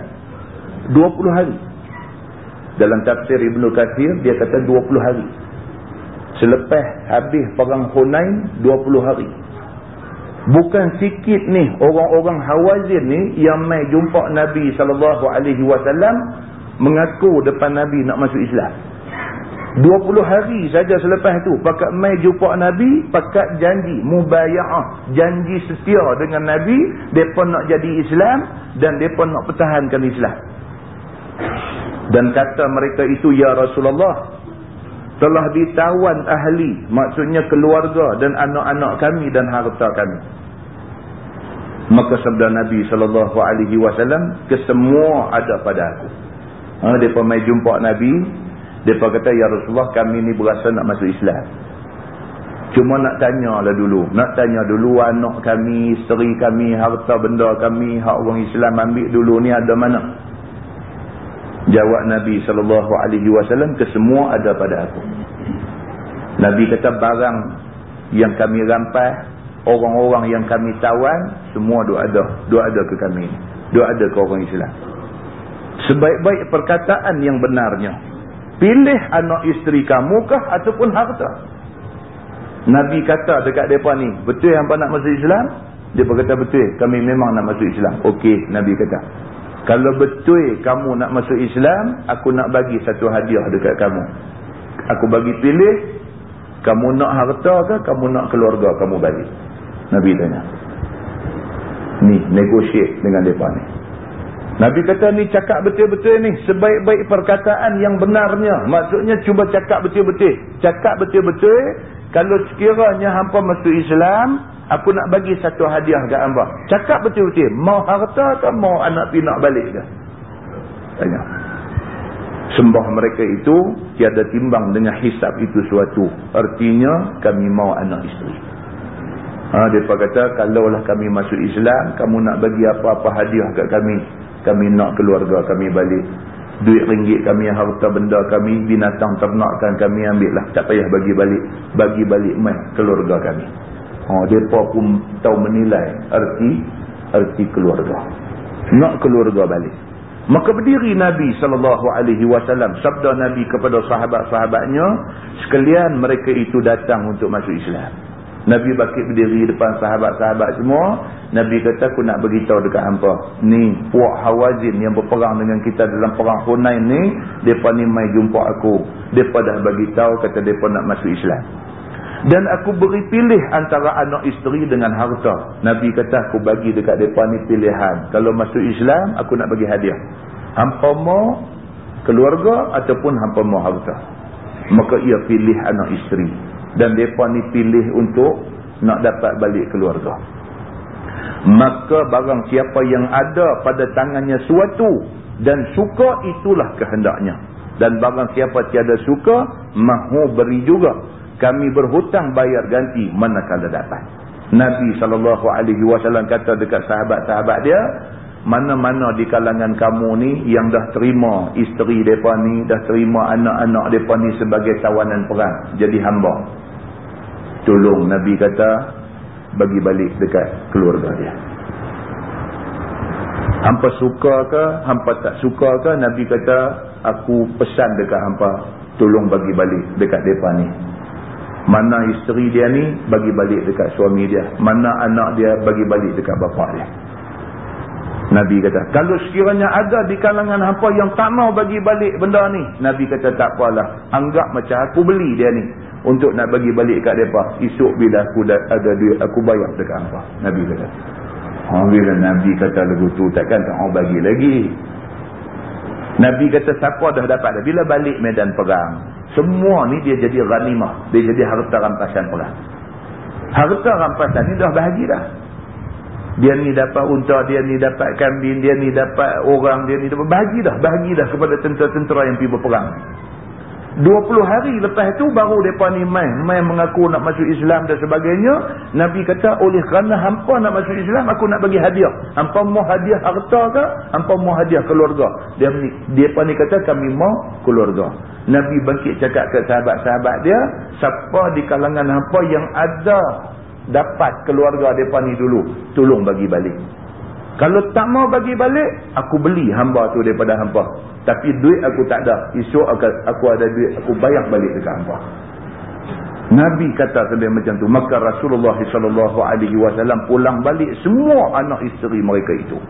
S1: 20 hari. Dalam tafsir Ibn Kathir dia kata 20 hari. Selepas habis perang Hunain 20 hari. Bukan sikit ni orang-orang Hawazin ni yang mai jumpa Nabi sallallahu alaihi wasallam mengaku depan Nabi nak masuk Islam. 20 hari saja selepas tu pakat mai jumpa Nabi, pakat janji mubaya'ah, janji setia dengan Nabi, depa nak jadi Islam dan depa nak pertahankan Islam. Dan kata mereka itu ya Rasulullah telah ditawan ahli maksudnya keluarga dan anak-anak kami dan harta kami maka sabda Nabi sallallahu alaihi wasallam kesemua ada pada aku ha depa mai jumpa Nabi depa kata ya Rasulullah kami ni berasa nak masuk Islam cuma nak tanya lah dulu nak tanya dulu anak kami isteri kami harta benda kami hak orang Islam ambil dulu ni ada mana Jawab Nabi wasallam kesemua ada pada aku. Nabi kata barang yang kami rampas, orang-orang yang kami tawan, semua dua ada, dua ada ke kami. Dua ada ke orang Islam. Sebaik-baik perkataan yang benarnya, pilih anak isteri kamu kah ataupun harta? Nabi kata dekat depa ni, betul yang nak masuk Islam? Dia berkata betul, kami memang nak masuk Islam. Okey, Nabi kata. Kalau betul kamu nak masuk Islam, aku nak bagi satu hadiah dekat kamu. Aku bagi pilih, kamu nak harta ke, kamu nak keluarga kamu balik. Nabi tanya. Ni, negotiate dengan mereka ni. Nabi kata ni cakap betul-betul ni. Sebaik-baik perkataan yang benarnya. Maksudnya cuba cakap betul-betul. Cakap betul-betul. Kalau sekiranya hampa masuk Islam, Aku nak bagi satu hadiah ke hamba. Cakap betul-betul. Mau harta atau mau anak pinak balik ke? Tanya. Sembah mereka itu tiada timbang dengan hisap itu suatu. Artinya kami mau anak isteri. Ha, mereka kata kalaulah kami masuk Islam, kamu nak bagi apa-apa hadiah kat kami. Kami nak keluarga kami balik. Duit ringgit kami, harta benda kami, binatang ternakkan kami ambil lah. Tak payah bagi balik. Bagi balik mai keluarga kami. Ha, mereka pun tahu menilai erti erti keluarga. Nak keluarga balik. Maka berdiri Nabi SAW, sabda Nabi kepada sahabat-sahabatnya, sekalian mereka itu datang untuk masuk Islam. Nabi bakit berdiri depan sahabat-sahabat semua, Nabi kata aku nak beritahu dekat hampa, ni puak hawazin yang berperang dengan kita dalam perang Hunain ni, mereka ni mai jumpa aku. Mereka dah bagi tahu kata mereka nak masuk Islam. Dan aku beri pilih antara anak isteri dengan harta. Nabi kata aku bagi dekat mereka ni pilihan. Kalau masuk Islam, aku nak bagi hadiah. Hampa mau keluarga ataupun hampa mau harta. Maka ia pilih anak isteri. Dan mereka ni pilih untuk nak dapat balik keluarga. Maka barang siapa yang ada pada tangannya suatu dan suka itulah kehendaknya. Dan barang siapa tiada suka, mahu beri juga kami berhutang bayar ganti manakala dapat. Nabi SAW kata dekat sahabat-sahabat dia, mana-mana di kalangan kamu ni yang dah terima isteri mereka ni, dah terima anak-anak mereka ni sebagai tawanan perang, jadi hamba. Tolong Nabi kata, bagi balik dekat keluarga dia. Hampa suka ke, hampa tak suka ke, Nabi kata, aku pesan dekat hampa, tolong bagi balik dekat mereka ni. Mana isteri dia ni bagi balik dekat suami dia. Mana anak dia bagi balik dekat bapa dia. Nabi kata, kalau sekiranya ada di kalangan apa yang tak mau bagi balik benda ni. Nabi kata, tak apalah. Anggap macam aku beli dia ni. Untuk nak bagi balik kat mereka. Esok bila aku ada duit, aku bayar dekat apa. Nabi kata. Bila Nabi kata lagu tu, takkan tak mau bagi lagi. Nabi kata, siapa dah dapat. Bila balik medan perang. Semua ni dia jadi ghanimah. Dia jadi harta rampasan pula. Harta rampasan ni dah bahagi dah. Dia ni dapat unta, dia ni dapat kambing, dia ni dapat orang, dia ni dapat bahagi dah. Bahagi dah kepada tentera-tentera yang pergi berperang. 20 hari lepas tu baru mereka ni main. Main mengaku nak masuk Islam dan sebagainya. Nabi kata oleh kerana hampa nak masuk Islam aku nak bagi hadiah. Hampa mau hadiah harta ke? Hampa mau hadiah keluarga. Dia ni, dia ni kata kami mau keluarga. Nabi bangkit cakap ke sahabat-sahabat dia. Siapa di kalangan hampa yang ada dapat keluarga mereka ni dulu. Tolong bagi balik. Kalau tak mau bagi balik, aku beli hamba tu daripada hamba. Tapi duit aku tak ada. Esok aku ada duit, aku bayar balik dekat hamba. Nabi kata sampai macam tu. Maka Rasulullah SAW pulang balik semua anak isteri mereka itu.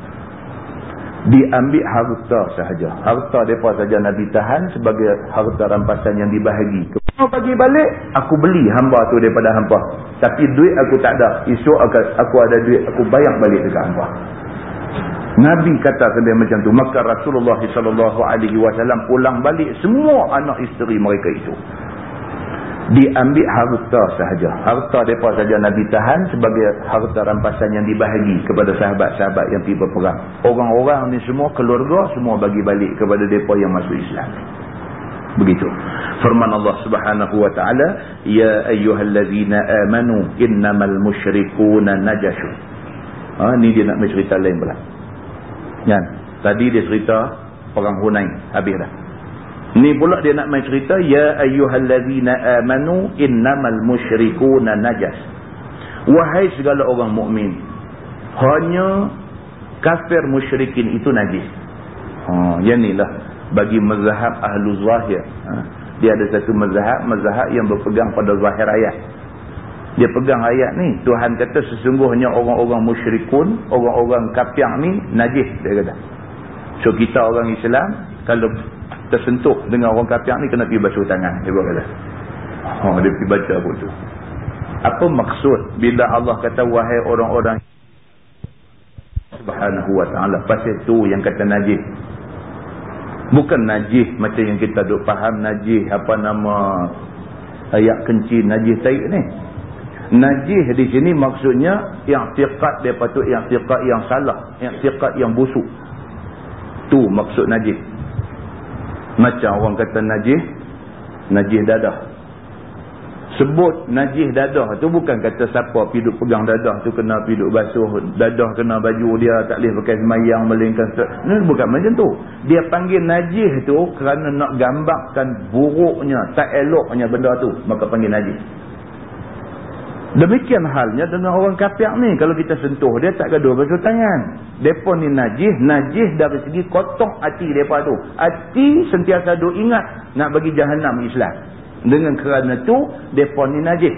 S1: Diambil harta sahaja. Harta mereka saja Nabi tahan sebagai harta rampasan yang dibahagi. Kalau bagi balik, aku beli hamba tu daripada hamba. Tapi duit aku tak ada. Esok aku ada duit, aku bayar balik dekat hamba. Nabi kata sampai macam tu. Maka Rasulullah SAW pulang balik semua anak isteri mereka itu. Diambil harta sahaja. Harta mereka saja Nabi tahan sebagai harta rampasan yang dibahagi kepada sahabat-sahabat yang pergi berperang. Orang-orang ni semua keluarga semua bagi balik kepada mereka yang masuk Islam. Begitu. Firman Allah Subhanahu wa taala, "Ya ayyuhallazina amanu innamal musyrikuuna najasun." Ha ni dia nak mencerita lain pula. Kan? Tadi dia cerita orang Hunain. Habis dah. Ni pula dia nak main cerita. Ya ayyuhallazina amanu innamal musyrikuna najas. Wahai segala orang mukmin, Hanya kafir musyrikin itu najis. Oh, yang inilah bagi mazhab ahlu zahir. Ha? Dia ada satu mazhab, mazhab yang berpegang pada zahir ayat. Dia pegang ayat ni. Tuhan kata sesungguhnya orang-orang musyrikun, orang-orang kapiang ni najis dia kata. So kita orang Islam kalau tersentuh dengan orang kapiang ni kena pergi basuh tangan. Dia buat kata. Oh, dia pergi baca apa tu. Apa maksud bila Allah kata wahai orang-orang subhanahu wa ta'ala pasal tu yang kata najis. Bukan najis macam yang kita duk faham najis apa nama ayat kencing najis taik ni. Najih di sini maksudnya yang tiqat dia patut yang tiqat yang salah, yang tiqat yang busuk. Tu maksud najih. Macam orang kata najih, najih dadah. Sebut najih dadah tu bukan kata siapa piduk pegang dadah tu kena piduk basuh, dadah kena baju dia tak boleh pakai semayang melingkan. Ini bukan macam tu. Dia panggil najih tu kerana nak gambarkan buruknya, tak eloknya benda tu, maka panggil najih. Demikian halnya dengan orang kafir ni. Kalau kita sentuh dia tak gaduh basuh tangan. Mereka ni najis. Najis dari segi kotor hati mereka tu. Hati sentiasa duk ingat nak bagi jahanam Islam. Dengan kerana tu, mereka ni najis.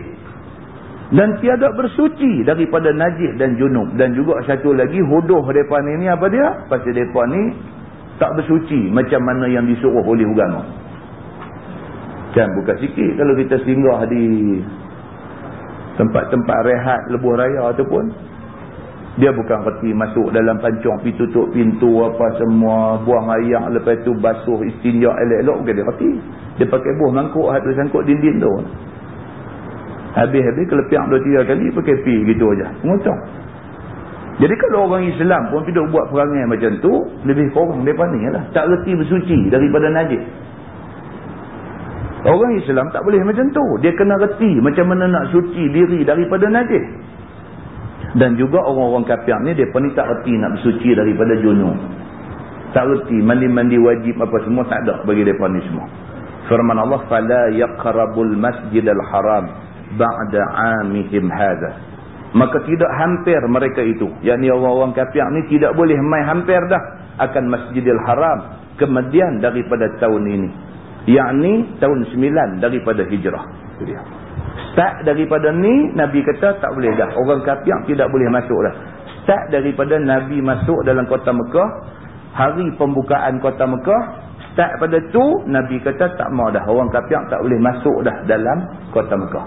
S1: Dan tiada bersuci daripada najis dan junub. Dan juga satu lagi, huduh mereka ni, ni apa dia? Pasal mereka ni tak bersuci macam mana yang disuruh oleh agama. Kan buka sikit kalau kita singgah di tempat-tempat rehat lebuh raya ataupun dia bukan reti masuk dalam pancung pergi tutup pintu apa semua buang air lepas tu basuh istinja elok-elok bukan dia reti. Dia pakai buah mangkuk hatu sangkut dinding tu. Habis-habis kelepiak dua tiga kali pakai pi gitu aja. Ngotong jadi kalau orang Islam pun tidak buat perangai macam tu lebih kurang daripada ni lah. Tak reti bersuci daripada najis Orang Islam tak boleh macam tu. Dia kena reti macam mana nak suci diri daripada najis. Dan juga orang-orang kafir ni dia pun tak reti nak bersuci daripada junub. Tak reti mandi-mandi wajib apa semua tak ada bagi depa ni semua. Firman Allah fala yaqrabul masjidal haram ba'da 'amihim hadha. Maka tidak hampir mereka itu, yakni orang-orang kafir ni tidak boleh mai hampir dah akan Masjidil Haram kemudian daripada tahun ini yakni tahun 9 daripada hijrah. Itu dia. Start daripada ni Nabi kata tak boleh dah. Orang kafir tidak boleh masuk dah. Start daripada Nabi masuk dalam kota Mekah hari pembukaan kota Mekah start pada tu Nabi kata tak mau dah. Orang kafir tak boleh masuk dah dalam kota Mekah.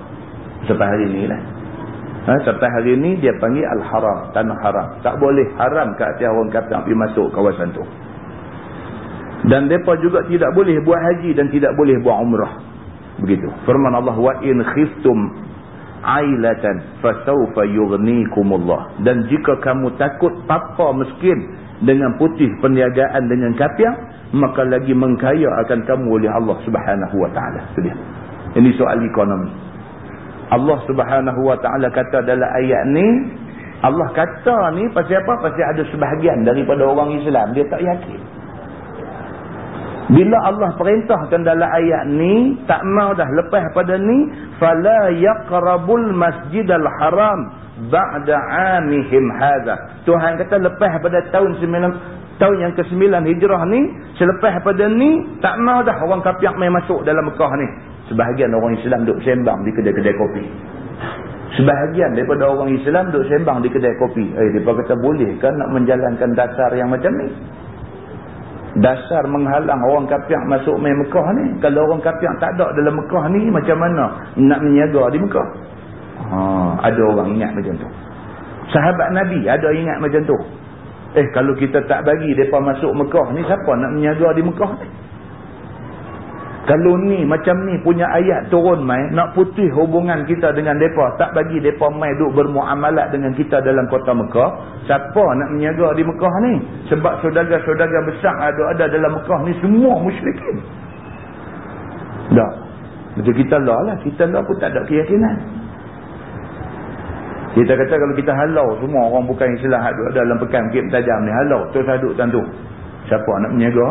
S1: Sampai hari ni lah. Ha, sampai hari ni dia panggil Al-Haram tanah haram. Tak boleh haram ke atas orang kafir pergi masuk kawasan tu dan mereka juga tidak boleh buat haji dan tidak boleh buat umrah. Begitu. Firman Allah wa in khiftum ailatan fasawfa yughnikumullah. Dan jika kamu takut papa miskin dengan putih perniagaan dengan kapiak maka lagi mengkaya akan kamu oleh Allah Subhanahu wa taala. Ini soal ekonomi. Allah Subhanahu wa taala kata dalam ayat ni Allah kata ni pasal apa? Pasal ada sebahagian daripada orang Islam dia tak yakin. Bila Allah perintahkan dalam ayat ni, tak mau dah lepas pada ni, fala yaqrabul masjidal haram ba'da 'amihim hadha. Tuhan kata lepas pada tahun 9 tahun yang ke-9 Hijrah ni, selepas pada ni, tak mau dah orang kafir mai masuk dalam Mekah ni. Sebahagian orang Islam duk sembang di kedai-kedai kopi. Sebahagian daripada orang Islam duk sembang di kedai kopi. Eh, dia kata boleh kan nak menjalankan dasar yang macam ni? Dasar menghalang orang kafir masuk main Mekah ni. Kalau orang kafir tak ada dalam Mekah ni macam mana nak menyaga di Mekah? Ha, ada orang ingat macam tu. Sahabat Nabi ada ingat macam tu. Eh kalau kita tak bagi mereka masuk Mekah ni siapa nak menyaga di Mekah ni kalau ni macam ni punya ayat turun mai nak putih hubungan kita dengan depa, tak bagi depa mai duk bermuamalat dengan kita dalam kota Mekah, siapa nak menyaga di Mekah ni? Sebab saudagar-saudagar besar ada ada dalam Mekah ni semua musyrikin. Dah. Macam kita lah lah, kita lah pun tak ada keyakinan. Kita kata kalau kita halau semua orang bukan Islam ada dalam pekan kim tajam ni halau terus aduk tentu. Siapa nak menyaga?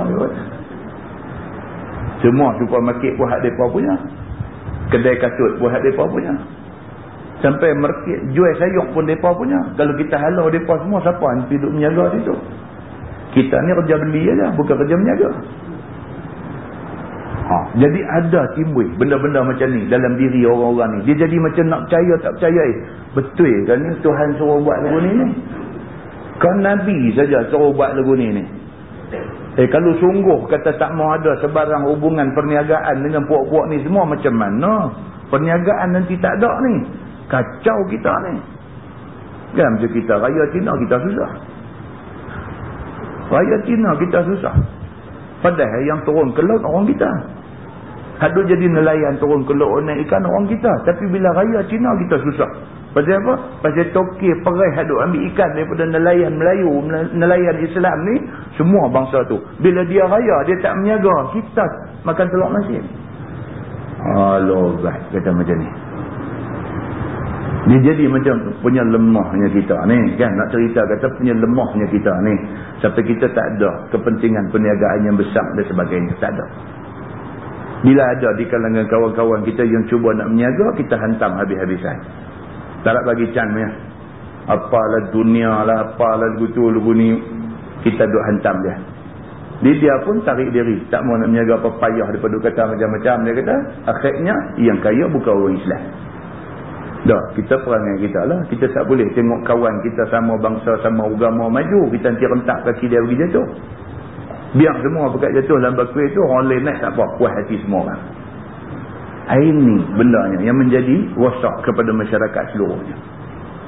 S1: Semua supermarket buat hak mereka punya. Kedai kasut buat hak mereka punya. Sampai market jual sayur pun mereka punya. Kalau kita halau mereka semua, siapa yang hidup menjaga situ? Kita ni kerja beli aja, bukan kerja menjaga. Ha, jadi ada timbul benda-benda macam ni dalam diri orang-orang ni. Dia jadi macam nak percaya tak percaya. Eh. Betul kan ni Tuhan suruh buat lagu ni ni? Kan Nabi saja suruh buat lagu ni ni. Eh kalau sungguh kata tak mau ada sebarang hubungan perniagaan dengan puak-puak ni semua macam mana? Perniagaan nanti tak ada ni. Kacau kita ni. Kan macam kita raya Cina kita susah. Raya Cina kita susah. Padahal yang turun ke laut orang kita. Hadu jadi nelayan turun ke laut naik ikan orang kita. Tapi bila raya Cina kita susah. Pasal apa? Pasal tokir perai haduk ambil ikan daripada nelayan Melayu, nelayan Islam ni, semua bangsa tu. Bila dia raya, dia tak menyaga. Kita makan telur masin. Alobat, kata macam ni. Dia jadi macam punya lemahnya kita ni. kan Nak cerita kata punya lemahnya kita ni. Sampai kita tak ada kepentingan perniagaan yang besar dan sebagainya. Tak ada. Bila ada di kalangan kawan-kawan kita yang cuba nak menyaga, kita hantam habis-habisan. Tak nak bagi can ya. Apalah dunia lah, apalah lugu-lugu ni. Kita duk hantam dia. Dia, dia pun tarik diri. Tak mau nak menjaga apa payah daripada kata macam-macam. Dia kata, akhirnya yang kaya bukan orang Islam. Dah, kita perangai kita lah. Kita tak boleh tengok kawan kita sama bangsa, sama agama maju. Kita nanti rentak kaki dia pergi jatuh. Biar semua pekat jatuh dalam bakui itu, orang lain naik tak apa. Puas hati semua orang. Ini bendanya yang menjadi wasak kepada masyarakat seluruhnya.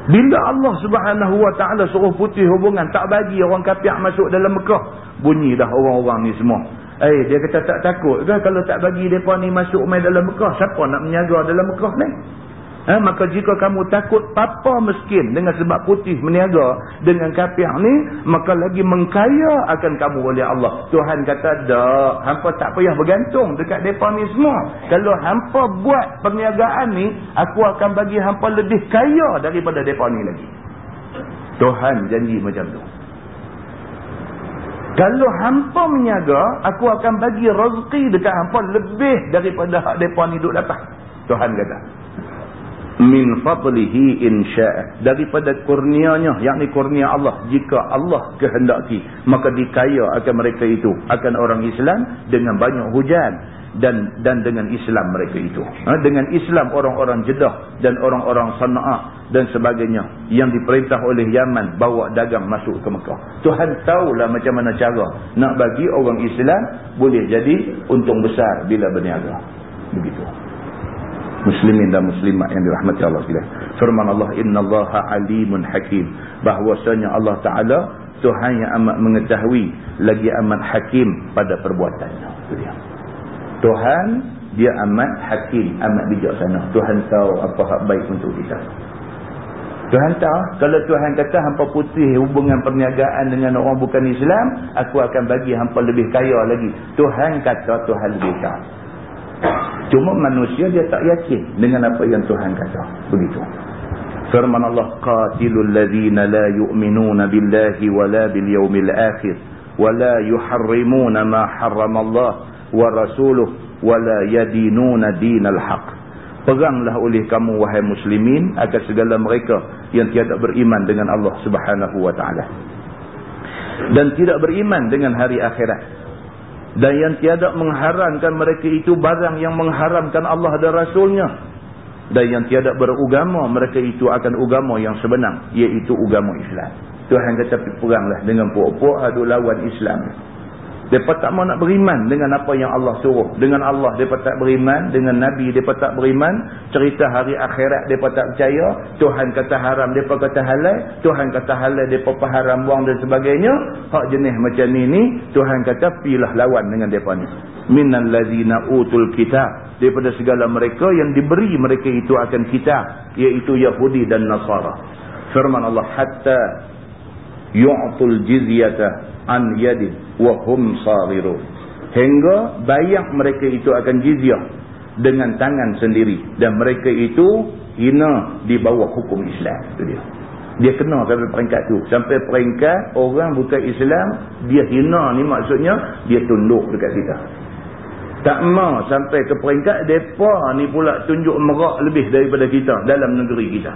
S1: Bila Allah subhanahu wa ta'ala suruh putih hubungan, tak bagi orang kafir masuk dalam Mekah. Bunyi dah orang-orang ni semua. Eh, dia kata tak takut ke kalau tak bagi mereka ni masuk main dalam Mekah? Siapa nak menyaga dalam Mekah ni? Ha, maka jika kamu takut papa miskin dengan sebab putih meniaga dengan kafir ni, maka lagi mengkaya akan kamu oleh Allah. Tuhan kata, tak. Hampa tak payah bergantung dekat mereka ni semua. Kalau hampa buat perniagaan ni, aku akan bagi hampa lebih kaya daripada mereka ni lagi. Tuhan janji macam tu. Kalau hampa meniaga, aku akan bagi rezeki dekat hampa lebih daripada hak mereka ni duduk dapat. Tuhan kata min fadlihi insya' daripada kurnianya yakni kurnia Allah jika Allah kehendaki maka dikaya akan mereka itu akan orang Islam dengan banyak hujan dan dan dengan Islam mereka itu. Ha? dengan Islam orang-orang Jeddah dan orang-orang Sana'a dan sebagainya yang diperintah oleh Yaman bawa dagang masuk ke Mekah. Tuhan tahulah macam mana cara nak bagi orang Islam boleh jadi untung besar bila berniaga. Begitu muslimin dan muslimat yang dirahmati Allah sekalian. Firman Allah innallaha alimun hakim. Bahwasanya Allah Taala Tuhan yang amat mengetahui lagi amat hakim pada perbuatannya. Tuhan dia amat hakim, amat bijaksana. Tuhan tahu apa hak baik untuk kita. Tuhan tahu kalau Tuhan kata hampa putih hubungan perniagaan dengan orang bukan Islam, aku akan bagi hampa lebih kaya lagi. Tuhan kata Tuhan lebih tahu. Cuma manusia dia tak yakin dengan apa yang Tuhan kata. Begitu. Firman Allah qatilul ladzina la yu'minuna billahi wala bil yawmil akhir wala yuharrimuna ma harrama Allah wa rasuluhu wala yadinuna dinal haq. Peranglah oleh kamu wahai muslimin akan segala mereka yang tiada beriman dengan Allah Subhanahu wa taala. Dan tidak beriman dengan hari akhirat dan yang tiada mengharamkan mereka itu barang yang mengharamkan Allah dan Rasulnya. Dan yang tiada berugama mereka itu akan ugama yang sebenar iaitu ugama Islam. Tuhan kata peranglah dengan puak-puak adu lawan Islam mereka tak mau nak beriman dengan apa yang Allah suruh. Dengan Allah mereka tak beriman. Dengan Nabi mereka tak beriman. Cerita hari akhirat mereka tak percaya. Tuhan kata haram mereka kata halal. Tuhan kata halal mereka haram buang dan sebagainya. Hak jenis macam ni ni. Tuhan kata pilah lawan dengan mereka ni. Minal lazina utul kitab. Daripada segala mereka yang diberi mereka itu akan kitab. Iaitu Yahudi dan Nasara. Firman Allah. Hatta yu'tul jizyata an yadin wa hum saghirun hingga bayar mereka itu akan jizyah dengan tangan sendiri. Dan mereka itu hina di bawah hukum Islam. Itu dia. Dia kena sampai peringkat tu. Sampai peringkat orang bukan Islam dia hina ni maksudnya dia tunduk dekat kita. Tak mau sampai ke peringkat depa ni pula tunjuk merak lebih daripada kita dalam negeri kita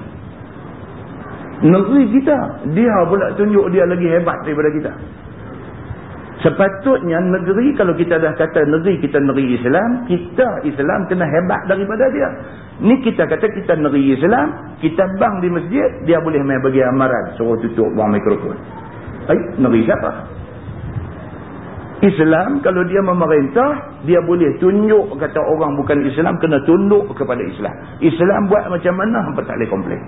S1: negeri kita dia pula tunjuk dia lagi hebat daripada kita Sepatutnya negeri kalau kita dah kata negeri kita negeri Islam, kita Islam kena hebat daripada dia. Ni kita kata kita negeri Islam, kita bang di masjid, dia boleh main bagi amaran, suruh tutup buang mikrofon. Eh, negeri siapa? Islam kalau dia memerintah, dia boleh tunjuk kata orang bukan Islam kena tunduk kepada Islam. Islam buat macam mana, hampa tak boleh komplain.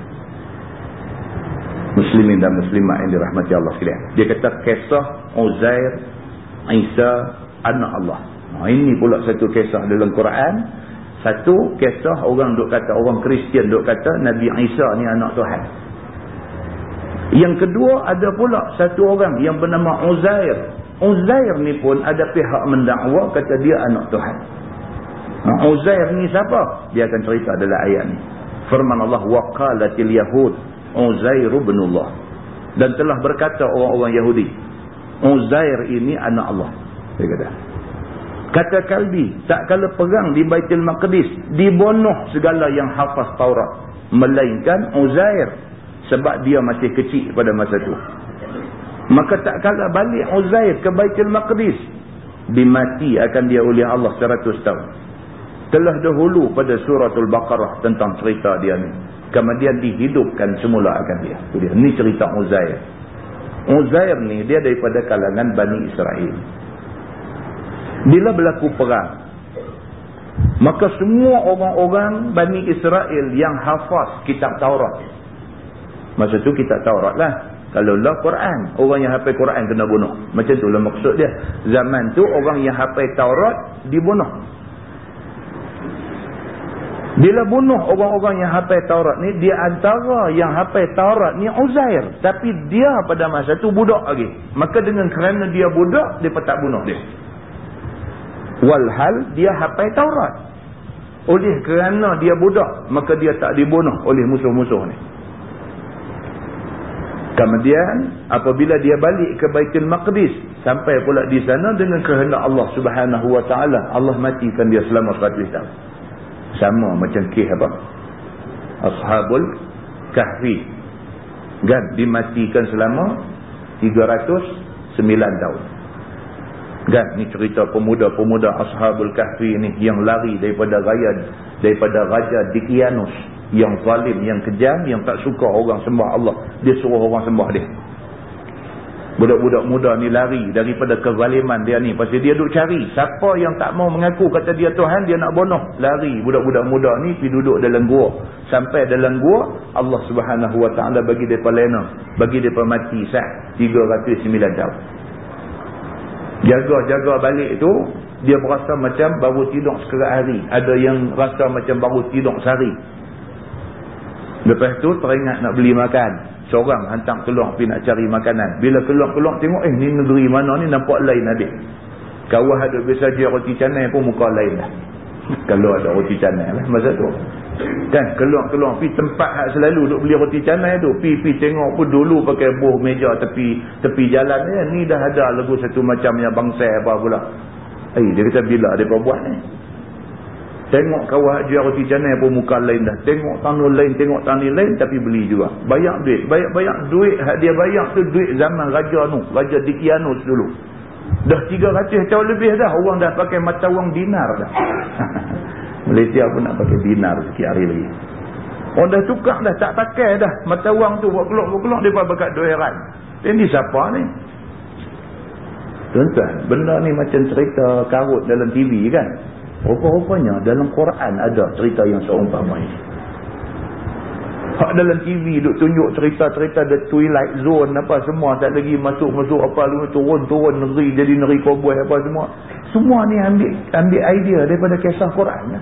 S1: Muslimin dan muslimat yang dirahmati Allah sekalian. Dia kata kisah Uzair Isa anak Allah. Ha, ini pula satu kisah dalam Quran. Satu kisah orang duk kata, orang Kristian duk kata Nabi Isa ni anak Tuhan. Yang kedua ada pula satu orang yang bernama Uzair. Uzair ni pun ada pihak mendakwa kata dia anak Tuhan. Ha, Uzair ni siapa? Dia akan cerita dalam ayat ni. Firman Allah waqalatil yahud Uzair ibn Allah. Dan telah berkata orang-orang Yahudi Uzair ini anak Allah. Dia kata. Kata Kalbi, tak kala perang di Baitul Maqdis, dibunuh segala yang hafaz Taurat. Melainkan Uzair. Sebab dia masih kecil pada masa itu. Maka tak kala balik Uzair ke Baitul Maqdis. Dimati akan dia oleh Allah 100 tahun. Telah dahulu pada suratul Baqarah tentang cerita dia ni. Kemudian dihidupkan semula akan dia. Ini cerita Uzair. Uzair ni dia daripada kalangan Bani Israel. Bila berlaku perang, Maka semua orang-orang Bani Israel yang hafaz kitab Taurat. Masa tu kitab Taurat lah. Kalau lah Quran. Orang yang hafaz Quran kena bunuh. Macam tu lah maksud dia. Zaman tu orang yang hafaz Taurat dibunuh. Bila bunuh orang-orang yang hafaz Taurat ni, dia antara yang hafaz Taurat ni Uzair. Tapi dia pada masa tu budak lagi. Maka dengan kerana dia budak, dia tak bunuh dia. Walhal dia hafaz Taurat. Oleh kerana dia budak, maka dia tak dibunuh oleh musuh-musuh ni. Kemudian, apabila dia balik ke Baitul Maqdis, sampai pula di sana dengan kehendak Allah subhanahu wa ta'ala, Allah matikan dia selama 100 tahun. Sama macam kih apa? Ashabul Kahfi. Kan? Dimatikan selama 309 tahun. Kan ni cerita pemuda-pemuda Ashabul Kahfi ni yang lari daripada raya daripada raja Dikianus yang zalim, yang kejam, yang tak suka orang sembah Allah. Dia suruh orang sembah dia. Budak-budak muda ni lari daripada kezaliman dia ni. Pasal dia duduk cari. Siapa yang tak mau mengaku kata dia Tuhan, dia nak bunuh. Lari budak-budak muda ni pergi duduk dalam gua. Sampai dalam gua, Allah subhanahu wa ta'ala bagi mereka lena. Bagi mereka mati sah 309 tahun. Jaga-jaga balik tu dia berasa macam baru tidur sekerat hari. Ada yang rasa macam baru tidur sehari. Lepas tu teringat nak beli makan. Seorang hantar keluar pergi nak cari makanan. Bila keluar-keluar tengok, eh ni negeri mana ni nampak lain adik. Kawah ada biasa je roti canai pun muka lain lah. *laughs* Kalau ada roti canai lah masa tu. Kan keluar-keluar pi tempat hak selalu duk beli roti canai tu. Pi pi tengok pun dulu pakai buh meja tepi tepi jalan ni. Ni dah ada lagu satu macam yang bangsa apa pula. Eh dia kata bila dia buat ni. Tengok kawah jual roti canai pun muka lain dah. Tengok tanah lain, tengok tanah lain tapi beli juga. Bayar duit. Bayar-bayar duit dia bayar tu duit zaman Raja nu. Raja Dikianus dulu. Dah 300 tahun lebih dah. Orang dah pakai mata wang dinar dah. *laughs* Malaysia pun nak pakai dinar sikit hari lagi. Orang dah tukar dah, tak pakai dah. Mata wang tu buat kelok-kelok, dia pun berkat doeran. Ini siapa ni? Tuan-tuan, benda ni macam cerita karut dalam TV kan? Rupa-rupanya dalam Quran ada cerita yang seumpama ini. Hak dalam TV duk tunjuk cerita-cerita The Twilight Zone apa semua. Tak lagi masuk-masuk apa lagi turun-turun negeri jadi negeri koboi apa semua. Semua ni ambil ambil idea daripada kisah Quran. Ya.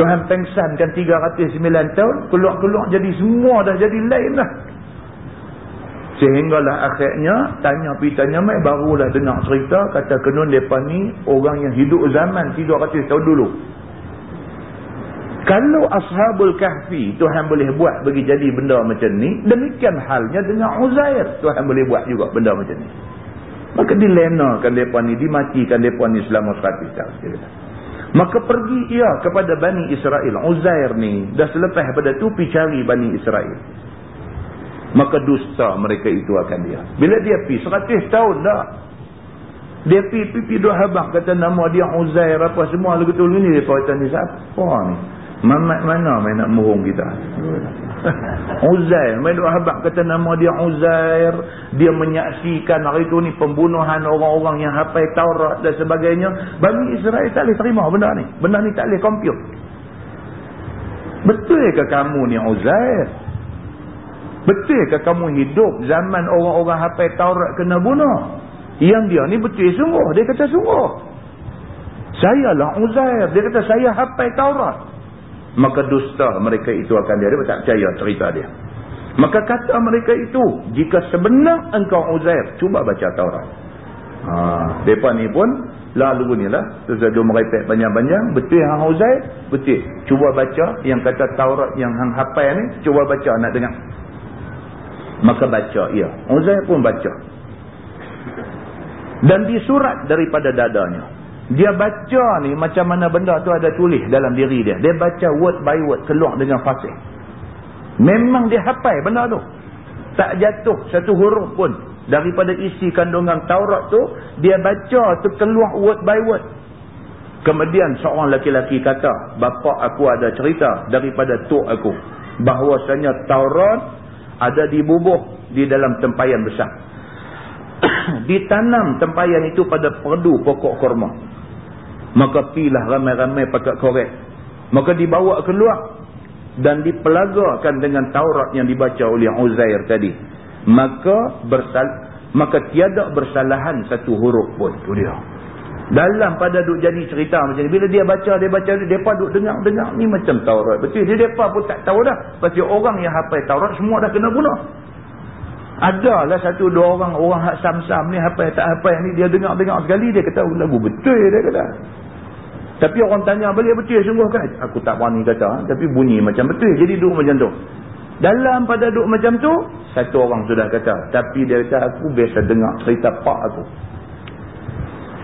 S1: Tuhan pengsankan 309 tahun. Keluar-keluar jadi semua dah jadi lain lah. Sehinggalah akhirnya tanya pergi tanya mai barulah dengar cerita kata kenun depa ni orang yang hidup zaman 300 tahun dulu. Kalau ashabul kahfi Tuhan boleh buat bagi jadi benda macam ni, demikian halnya dengan Uzair Tuhan boleh buat juga benda macam ni. Maka dilenakan mereka ni, dimatikan mereka ni selama 100 tahun. Maka pergi ia kepada Bani Israel. Uzair ni, dah selepas pada tu, pergi cari Bani Israel. Maka dusta mereka itu akan dia. Bila dia pergi, 100 tahun dah. Dia pergi, pergi, pergi dua habak, kata nama dia Uzair apa semua. Lalu betul ni, dia kata ni siapa ni? Mamat mana main nak murung kita? *laughs* Uzair. Main duk habak kata nama dia Uzair. Dia menyaksikan hari itu ni pembunuhan orang-orang yang hafai Taurat dan sebagainya. Bagi Israel tak boleh terima benda ni. Benda ni tak boleh compute. Betul ke kamu ni Uzair? Betul ke kamu hidup zaman orang-orang hafai Taurat kena bunuh? Yang dia ni betul sungguh. Dia kata sungguh. Saya lah Uzair. Dia kata saya hafai Taurat maka dusta mereka itu akan dia. Dia tak percaya cerita dia. Maka kata mereka itu, jika sebenar engkau Uzair, cuba baca Taurat. Ha, mereka ni pun, lalu ni lah, terus merepek panjang-panjang, betul yang Uzair? Betul. Cuba baca yang kata Taurat yang hang hafal ni, cuba baca nak dengar. Maka baca, ya. Uzair pun baca. Dan disurat daripada dadanya. Dia baca ni macam mana benda tu ada tulis dalam diri dia. Dia baca word by word keluar dengan fasih. Memang dia hafal benda tu. Tak jatuh satu huruf pun. Daripada isi kandungan Taurat tu. Dia baca tu keluar word by word. Kemudian seorang laki-laki kata. Bapa aku ada cerita daripada tok aku. Bahawasanya Taurat ada dibubuh di dalam tempayan besar. *coughs* Ditanam tempayan itu pada perdu pokok korma Maka pilah ramai-ramai pakat korek. Maka dibawa keluar. Dan dipelagakan dengan Taurat yang dibaca oleh Uzair tadi. Maka bersal maka tiada bersalahan satu huruf pun. Itu dia. Dalam pada duk jadi cerita macam ni. Bila dia baca, dia baca, dia duk dengar-dengar. Ni macam Taurat. Betul. Dia mereka pun tak tahu dah. Pasti orang yang hafal Taurat semua dah kena bunuh. Adalah satu dua orang, orang hak sam-sam ni hafal tak hafal ni. Dia dengar-dengar sekali. Dia kata, lagu betul dia kata. Tapi orang tanya balik betul sungguh kan? Aku tak berani kata. Tapi bunyi macam betul. Jadi duduk macam tu. Dalam pada duduk macam tu, satu orang sudah kata. Tapi dia kata, aku biasa dengar cerita pak aku.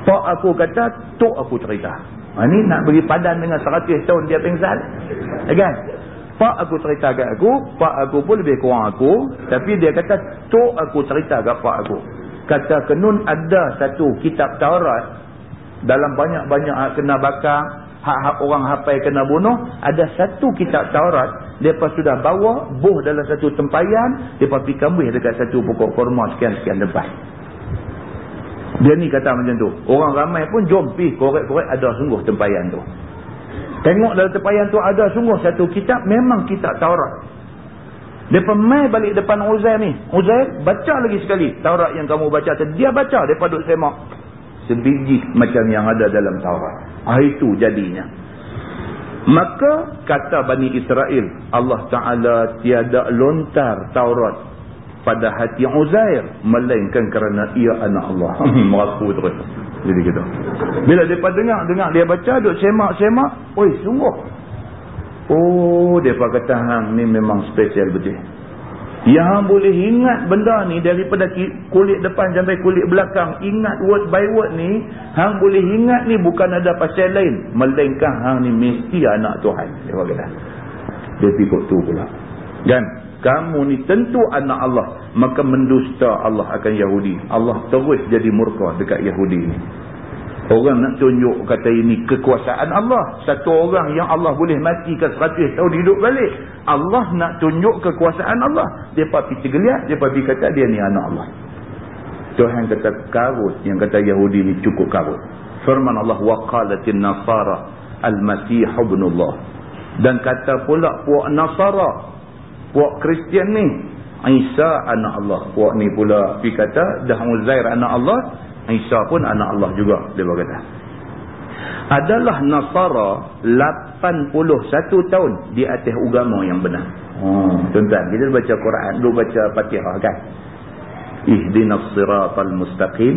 S1: Pak aku kata, tok aku cerita. Ha, ni nak beri padan dengan 100 tahun dia pengsan. Ya kan? Pak aku cerita kat aku, pak aku pun lebih kurang aku. Tapi dia kata, tok aku cerita kat pak aku. Kata, kenun ada satu kitab Taurat dalam banyak-banyak kena bakar hak-hak orang hafal kena bunuh ada satu kitab Taurat mereka sudah bawa buh dalam satu tempayan mereka pergi kambih dekat satu pokok korma sekian-sekian depan dia ni kata macam tu. Orang ramai pun jom pergi korek-korek ada sungguh tempayan tu. Tengok dalam tempayan tu ada sungguh satu kitab memang kitab Taurat. Mereka main balik depan Uzair ni. Uzair baca lagi sekali Taurat yang kamu baca dia baca mereka duduk semak. Sebiji macam yang ada dalam Taurat. Ah itu jadinya. Maka kata Bani Israel, Allah Taala tiada lontar Taurat pada hati Uzair melainkan kerana ia anak Allah. *laughs* Mengaku terus. Jadi gitu. Bila depa dengar dengar dia baca duk semak-semak, oi sungguh. Oh, depa kata hang ni memang special betul. Yang boleh ingat benda ni daripada kulit depan sampai kulit belakang. Ingat word by word ni. Hang boleh ingat ni bukan ada pasal lain. Melainkan hang ni mesti anak Tuhan. Dia kata. Dia pikir tu pula. Kan? Kamu ni tentu anak Allah. Maka mendusta Allah akan Yahudi. Allah terus jadi murka dekat Yahudi ni. Orang nak tunjuk kata ini kekuasaan Allah. Satu orang yang Allah boleh matikan seratus tahun hidup balik. Allah nak tunjuk kekuasaan Allah. Dia pergi tergeliat, dia pergi kata dia ni anak Allah. Tuhan kata karut yang kata Yahudi ni cukup karut. Firman Allah waqalatin nasara al-masih ibnullah. Dan kata pula puak nasara, puak Kristian ni Isa anak Allah. Puak ni pula pergi kata dah Uzair anak Allah. Isa pun anak Allah juga dia berkata adalah Nasara 81 tahun di atas agama yang benar oh, tuan-tuan kita baca Quran dulu baca Fatihah kan ihdinas siratal mustaqim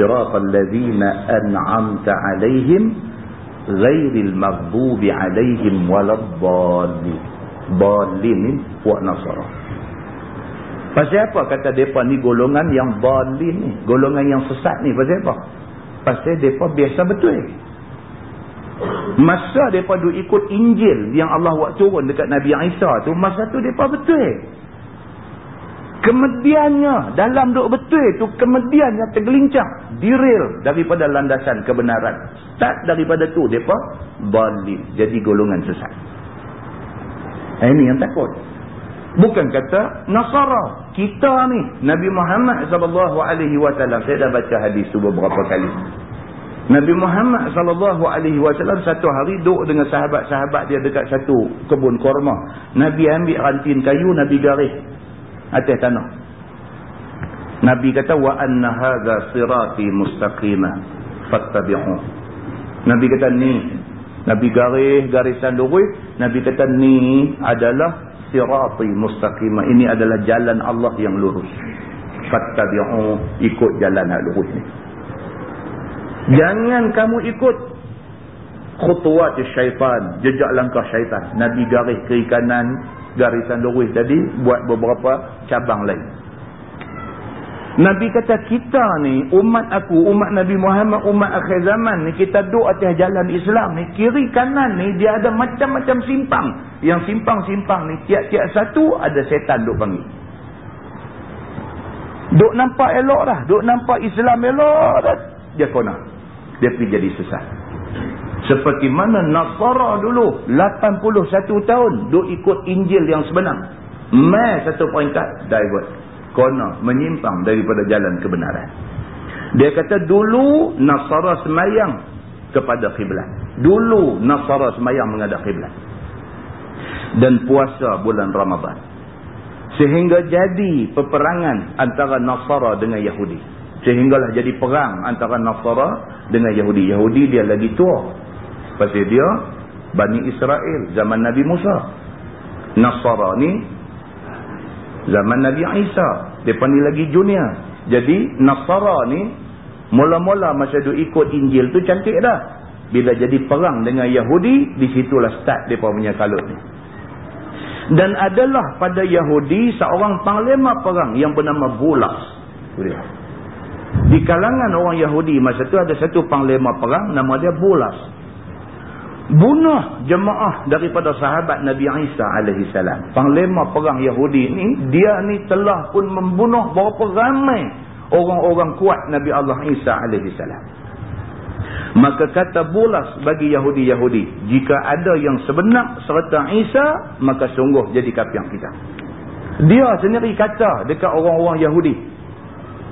S1: siratal ladhina an'amta alaihim ghairil maghdubi alaihim waladdallin balin wa nasara Pasal apa kata mereka ni golongan yang balin ni? Golongan yang sesat ni. Pasal apa? Pasal mereka biasa betul. Masa mereka duk ikut Injil yang Allah buat turun dekat Nabi Isa tu, masa tu mereka betul. Kemudiannya, dalam duk betul tu, kemudiannya tergelincang. Diril daripada landasan kebenaran. Start daripada tu, mereka balin. Jadi golongan sesat. Ini yang takut. Bukan kata Nasara. Kita ni. Nabi Muhammad SAW. Saya dah baca hadis tu beberapa kali. Nabi Muhammad SAW satu hari duduk dengan sahabat-sahabat dia dekat satu kebun korma. Nabi ambil rantin kayu, Nabi garis atas tanah. Nabi kata, wa anna hadha sirati mustaqimah fattabi'u. Nabi kata ni, Nabi garis garisan lurus, Nabi kata ni adalah sirati mustaqimah ini adalah jalan Allah yang lurus. Fattabi'u ikut jalan yang lurus ni. Jangan kamu ikut khutuwat syaitan jejak langkah syaitan. Nabi garis kiri kanan garisan lurus tadi buat beberapa cabang lain Nabi kata kita ni umat aku umat Nabi Muhammad umat akhir zaman ni kita duduk atas jalan Islam ni kiri kanan ni dia ada macam-macam simpang. Yang simpang-simpang ni tiap-tiap satu ada setan duduk panggil. Duduk nampak elok dah. Duduk nampak Islam elok dah. Dia kona dia pergi jadi sesat. Seperti mana Nasara dulu 81 tahun duduk ikut Injil yang sebenar. Mai satu pointat divert kona menyimpang daripada jalan kebenaran. Dia kata dulu Nasara semayang kepada kiblat. Dulu Nasara semayang menghadap kiblat. Dan puasa bulan Ramadan. Sehingga jadi peperangan antara Nasara dengan Yahudi. Sehinggalah jadi perang antara Nasara dengan Yahudi. Yahudi dia lagi tua. Pasal dia Bani Israel zaman Nabi Musa. Nasara ni zaman Nabi Isa. Mereka ni lagi junior. Jadi Nasara ni mula-mula masa dia ikut Injil tu cantik dah. Bila jadi perang dengan Yahudi, di situlah start mereka punya kalut ni. Dan adalah pada Yahudi seorang panglima perang yang bernama Bulas. Di kalangan orang Yahudi masa tu ada satu panglima perang nama dia Bulas. Bunuh jemaah daripada sahabat Nabi Isa salam. Panglima perang Yahudi ni dia ni telah pun membunuh berapa ramai orang-orang kuat Nabi Allah Isa salam. Maka kata bulas bagi Yahudi-Yahudi. Jika ada yang sebenar serta Isa, maka sungguh jadi kapiang kita. Dia sendiri kata dekat orang-orang Yahudi.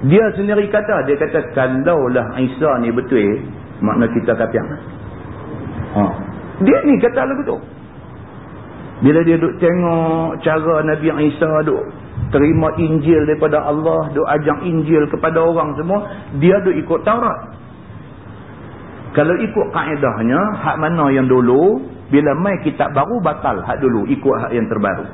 S1: Dia sendiri kata, dia kata, kalaulah Isa ni betul, makna kita kapiang. Ha. Dia ni kata lagu tu. Bila dia duk tengok cara Nabi Isa duk terima Injil daripada Allah, duk ajak Injil kepada orang semua, dia duk ikut Taurat. Kalau ikut kaedahnya, hak mana yang dulu, bila mai kitab baru, batal hak dulu, ikut hak yang terbaru.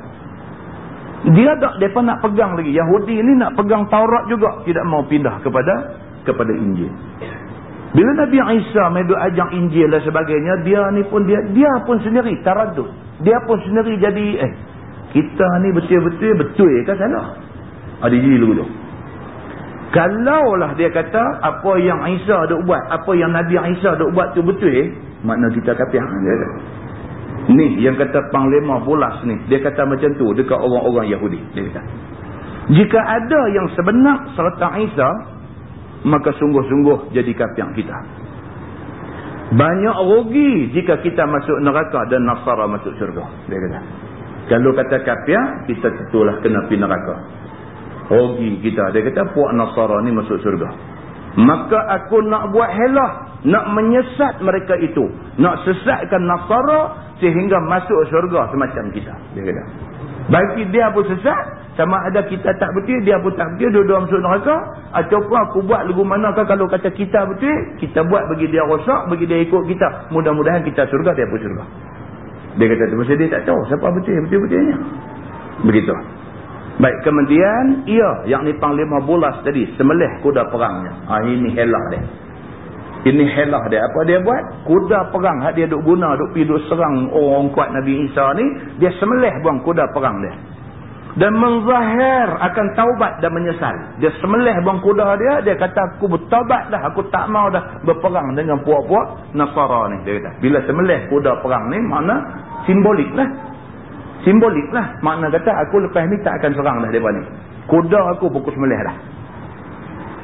S1: Dia tak, mereka nak pegang lagi. Yahudi ni nak pegang Taurat juga, tidak mau pindah kepada kepada Injil. Bila Nabi Isa mai duk ajak Injil dan sebagainya, dia ni pun dia dia pun sendiri taradud. Dia pun sendiri jadi eh kita ni betul-betul betul ke salah? Ada jadi dulu. Kalaulah dia kata apa yang Isa duk buat, apa yang Nabi Isa duk buat tu betul eh, makna kita kata dia kata. Ni yang kata panglima bulas ni, dia kata macam tu dekat orang-orang Yahudi, dia kata. Jika ada yang sebenar serta Isa, maka sungguh-sungguh jadi kapiang kita. Banyak rugi jika kita masuk neraka dan Nasara masuk syurga, dia kata. Kalau kata kapiang, kita tentulah kena pergi neraka rugi kita. Dia kata puak Nasara ni masuk surga. Maka aku nak buat helah. Nak menyesat mereka itu. Nak sesatkan Nasara sehingga masuk surga semacam kita. Dia kata. Bagi dia pun sesat. Sama ada kita tak betul, dia pun tak betul. Dua-dua masuk neraka. Ataupun aku buat lagu manakah kalau kata kita betul. Kita buat bagi dia rosak, bagi dia ikut kita. Mudah-mudahan kita surga, dia pun surga. Dia kata tu. Masa dia tak tahu siapa betul, betul-betulnya. Begitu. Baik, kemudian ia yang ni panglima bulas tadi semelih kuda perangnya. Ha, ini helah dia. Ini helah dia. Apa dia buat? Kuda perang dia duk guna duk pergi duk serang orang kuat Nabi Isa ni, dia semelih buang kuda perang dia. Dan menzahir akan taubat dan menyesal. Dia semelih buang kuda dia, dia kata aku bertaubat dah, aku tak mau dah berperang dengan puak-puak Nasara ni. Dia kata, bila semelih kuda perang ni, mana simbolik lah. Makna kata aku lepas ni tak akan serang dah mereka ni. Kuda aku pukul semelih dah.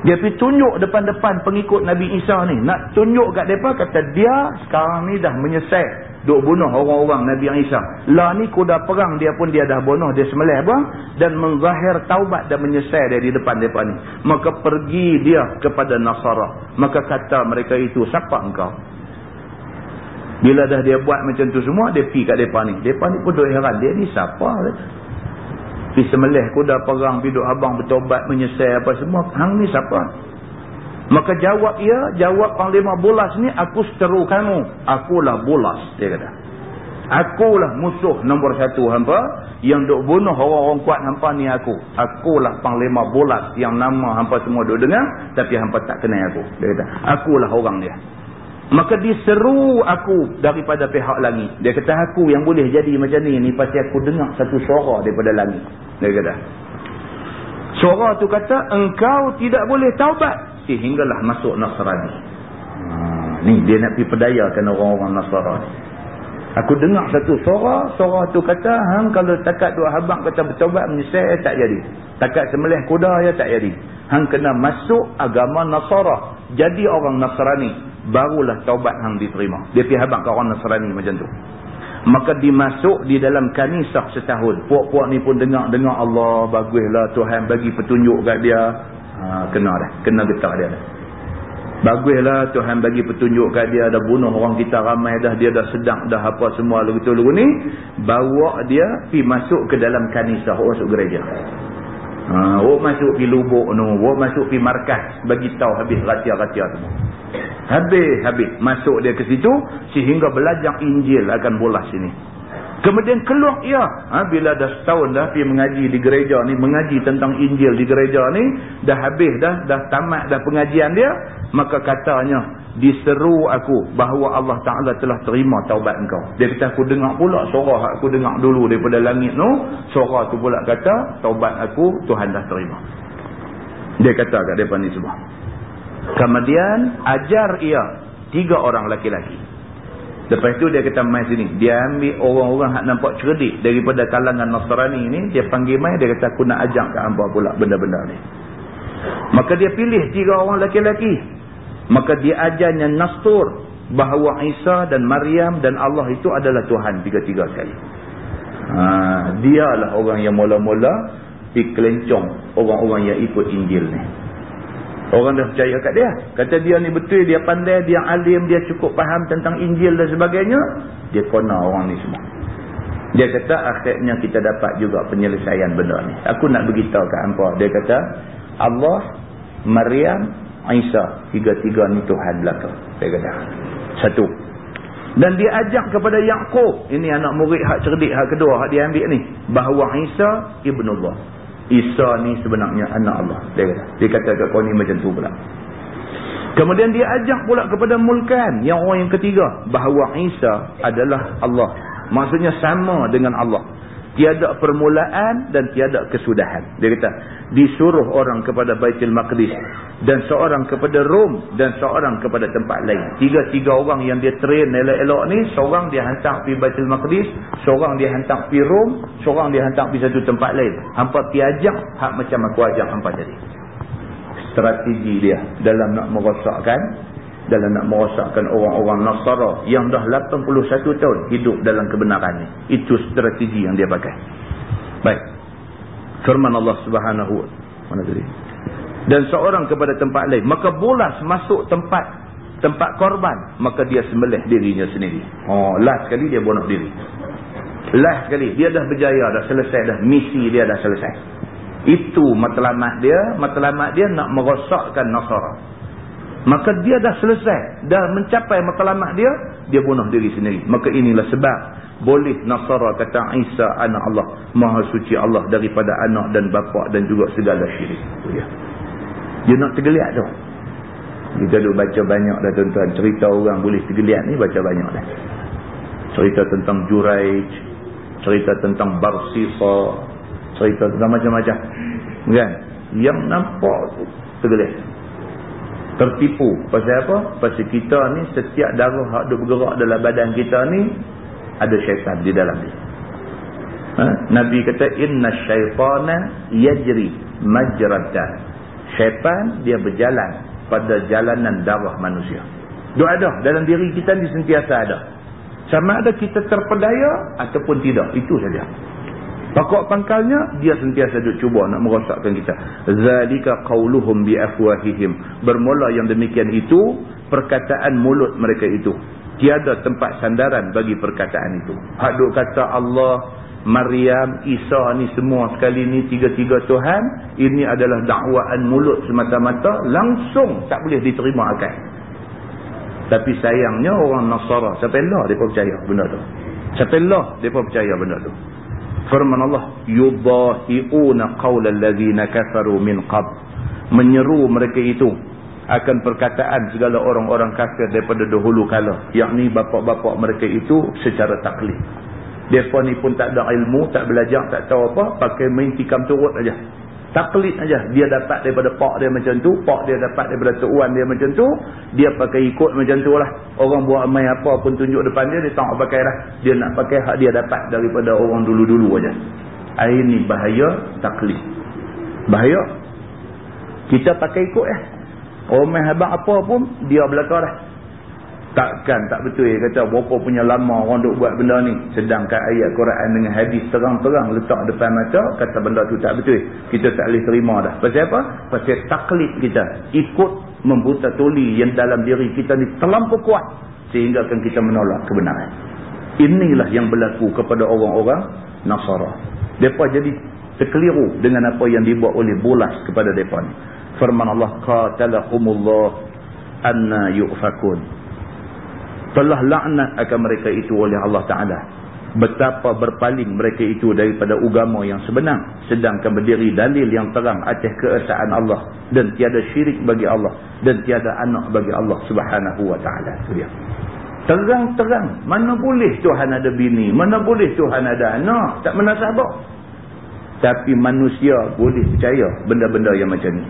S1: Dia pergi tunjuk depan-depan pengikut Nabi Isa ni. Nak tunjuk kat mereka kata dia sekarang ni dah menyesal. Duk bunuh orang-orang Nabi Isa. Lah ni kuda perang dia pun dia dah bunuh. Dia semelih bang. Dan menzahir taubat dan menyesal dia di depan mereka ni. Maka pergi dia kepada Nasara. Maka kata mereka itu siapa engkau? Bila dah dia buat macam tu semua, dia pergi kat mereka ni. Mereka ni pun duk heran. Dia ni siapa? Pergi semelih kuda perang, pergi duk abang bertobat, menyesal apa semua. Hang ni siapa? Maka jawab ia, jawab panglima bulas ni, aku seteru kamu. Akulah bulas, dia kata. Akulah musuh nombor satu hampa yang duk bunuh orang-orang kuat hampa ni aku. Akulah panglima bulas yang nama hampa semua duk dengar tapi hampa tak kenal aku. Dia kata, akulah orang dia. Maka diseru aku daripada pihak langit. Dia kata aku yang boleh jadi macam ni. Ni pasti aku dengar satu suara daripada langit. Dia kata. Suara tu kata engkau tidak boleh taubat. Sehinggalah masuk Nasrani. Ha, ni dia nak pergi pedayakan orang-orang Nasrani. Aku dengar satu suara. Suara tu kata hang kalau takat dua habang kata bertaubat menyesal tak jadi. Takat semelih kuda ya tak jadi. Hang kena masuk agama Nasara. Jadi orang Nasrani barulah taubat hang diterima. Dia pergi habaq ke orang Nasrani macam tu. Maka dimasuk di dalam kanisah setahun. Puak-puak ni pun dengar-dengar Allah baguslah Tuhan bagi petunjuk kat dia. Ha, kena dah. Kena getah dia dah. Baguslah Tuhan bagi petunjuk kat dia dah bunuh orang kita ramai dah dia dah sedang dah apa semua lagu-lagu ni bawa dia pi masuk ke dalam kanisah masuk gereja. Ha, oh masuk pi lubuk tu, oh masuk pi markas bagi tahu habis ratia-ratia tu. Habis habis masuk dia ke situ sehingga belajar Injil akan bolas sini. Kemudian keluar ia. Ha, bila dah setahun dah pergi mengaji di gereja ni. Mengaji tentang Injil di gereja ni. Dah habis dah. Dah tamat dah pengajian dia. Maka katanya. Diseru aku bahawa Allah Ta'ala telah terima taubat engkau. Dia kata aku dengar pula suara aku dengar dulu daripada langit tu. Suara tu pula kata taubat aku Tuhan dah terima. Dia kata kat depan ni semua. Kemudian ajar ia tiga orang laki-laki. Lepas tu dia kata mai sini. Dia ambil orang-orang yang nampak cerdik daripada kalangan Nasrani ni. Dia panggil mai. Dia kata aku nak ajak ke hamba pula benda-benda ni. Maka dia pilih tiga orang laki-laki. Maka dia ajarnya Nastur. Bahawa Isa dan Maryam dan Allah itu adalah Tuhan tiga-tiga sekali. Ha, dialah orang yang mula-mula dikelencong orang-orang yang ikut Injil ni. Orang dah percaya kat dia. Kata dia ni betul, dia pandai, dia alim, dia cukup faham tentang Injil dan sebagainya. Dia kona orang ni semua. Dia kata akhirnya kita dapat juga penyelesaian benda ni. Aku nak beritahu kat hampa. Dia kata Allah, Maryam, Isa. Tiga-tiga ni Tuhan belakang. Dia kata. Satu. Dan dia ajak kepada Yaakob. Ini anak murid hak cerdik, hak kedua hak dia ambil ni. Bahawa Isa Ibn Allah. Isa ni sebenarnya anak Allah. Dia kata, dia kata kat kau ni macam tu pula. Kemudian dia ajak pula kepada mulkan yang orang yang ketiga. Bahawa Isa adalah Allah. Maksudnya sama dengan Allah tiada permulaan dan tiada kesudahan. Dia kata, disuruh orang kepada Baitul Maqdis dan seorang kepada Rom dan seorang kepada tempat lain. Tiga-tiga orang yang dia train elok-elok ni, seorang dia hantar pergi Baitul Maqdis, seorang dia hantar pergi Rom, seorang dia hantar pergi satu tempat lain. Hampa piajak hak macam aku ajak hampa jadi. Strategi dia dalam nak merosakkan dalam nak merosakkan orang-orang Nasara yang dah 81 tahun hidup dalam kebenaran ni. Itu strategi yang dia pakai. Baik. Firman Allah Subhanahu mana tadi? Dan seorang kepada tempat lain, maka bolas masuk tempat tempat korban, maka dia sembelih dirinya sendiri. Oh, last sekali dia bunuh diri. Last sekali dia dah berjaya, dah selesai dah misi dia dah selesai. Itu matlamat dia, matlamat dia nak merosakkan Nasara. Maka dia dah selesai. Dah mencapai matlamat dia. Dia bunuh diri sendiri. Maka inilah sebab. Boleh Nasara kata Isa anak Allah. Maha suci Allah daripada anak dan bapa dan juga segala syirik. Ya. Dia nak tergeliat tu. Kita duk baca banyak dah tuan-tuan. Cerita orang boleh tergeliat ni baca banyak dah. Cerita tentang Juraij. Cerita tentang Barsifa. Cerita tentang macam-macam. Kan? Yang nampak tu tergeliat tertipu. Pasal apa? pasal kita ni setiap darah yang duk bergerak dalam badan kita ni ada syaitan di dalam dia. Ha? Nabi kata inna syaitana yajri majratan. Syaitan dia berjalan pada jalanan darah manusia. Dia ada dalam diri kita ni sentiasa ada. Sama ada kita terpedaya ataupun tidak. Itu saja Pokok pangkalnya dia sentiasa duk cuba nak merosakkan kita. Zalika qauluhum bi afwahihim. Bermula yang demikian itu perkataan mulut mereka itu. Tiada tempat sandaran bagi perkataan itu. Hak duk kata Allah, Maryam, Isa ni semua sekali ni tiga-tiga Tuhan, ini adalah dakwaan mulut semata-mata langsung tak boleh diterima akal. Tapi sayangnya orang Nasara, siapa lah dia percaya benda tu. Siapa lah dia percaya benda tu firman Allah yudahiuna qaulal ladzina kafaru min qab menyeru mereka itu akan perkataan segala orang-orang kafir daripada dahulu kala yakni bapa-bapa mereka itu secara taklid depa ni pun tak ada ilmu tak belajar tak tahu apa pakai main tikam turut aja taklid aja. Dia dapat daripada pak dia macam tu pak dia dapat daripada tuan dia macam tu dia pakai ikut macam tu lah. Orang buat main apa pun tunjuk depan dia dia tak pakai lah dia nak pakai hak dia dapat daripada orang dulu-dulu aja. Ini bahaya taklid bahaya. Kita pakai ikut eh. Orang main apa pun dia belakang dah Takkan tak betul dia kata berapa punya lama orang duk buat benda ni. Sedangkan ayat Quran dengan hadis terang-terang letak depan mata. Kata benda tu tak betul. Kita tak boleh terima dah. Pasal apa? Pasal taklid kita. Ikut membuta tuli yang dalam diri kita ni terlampau kuat sehingga akan kita menolak kebenaran. Inilah yang berlaku kepada orang-orang Nasara. Mereka jadi terkeliru dengan apa yang dibuat oleh bolas kepada mereka ni. Firman Allah, Qatalahumullah anna yu'fakun. Telah laknat akan mereka itu oleh Allah Ta'ala. Betapa berpaling mereka itu daripada agama yang sebenar sedangkan berdiri dalil yang terang atas keesaan Allah. Dan tiada syirik bagi Allah dan tiada anak bagi Allah subhanahu wa ta'ala. Dia. Terang-terang mana boleh Tuhan ada bini mana boleh Tuhan ada anak tak menasabak. Tapi manusia boleh percaya benda-benda yang macam ni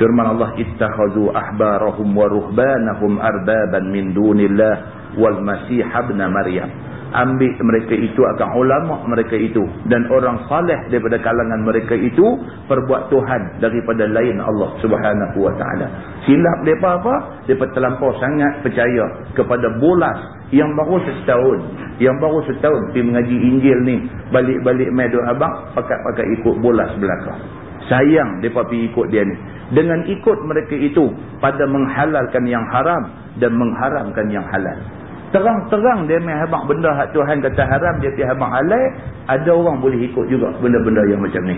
S1: firman Allah ittakhadhu ahbarahum wa ruhbanahum arbaban min dunillah wal masih ibn maryam. Ambil mereka itu akan ulama mereka itu dan orang saleh daripada kalangan mereka itu perbuat Tuhan daripada lain Allah subhanahu wa ta'ala. Silap mereka apa? mereka terlampau sangat percaya kepada bolas yang baru setahun yang baru setahun pergi mengaji Injil ni. Balik-balik medu abang pakai-pakai ikut bolas belakang sayang mereka pergi ikut dia ni dengan ikut mereka itu pada menghalalkan yang haram dan mengharamkan yang halal Terang-terang dia main benda hak Tuhan kata haram, dia pergi habang halal. Ada orang boleh ikut juga benda-benda yang macam ni.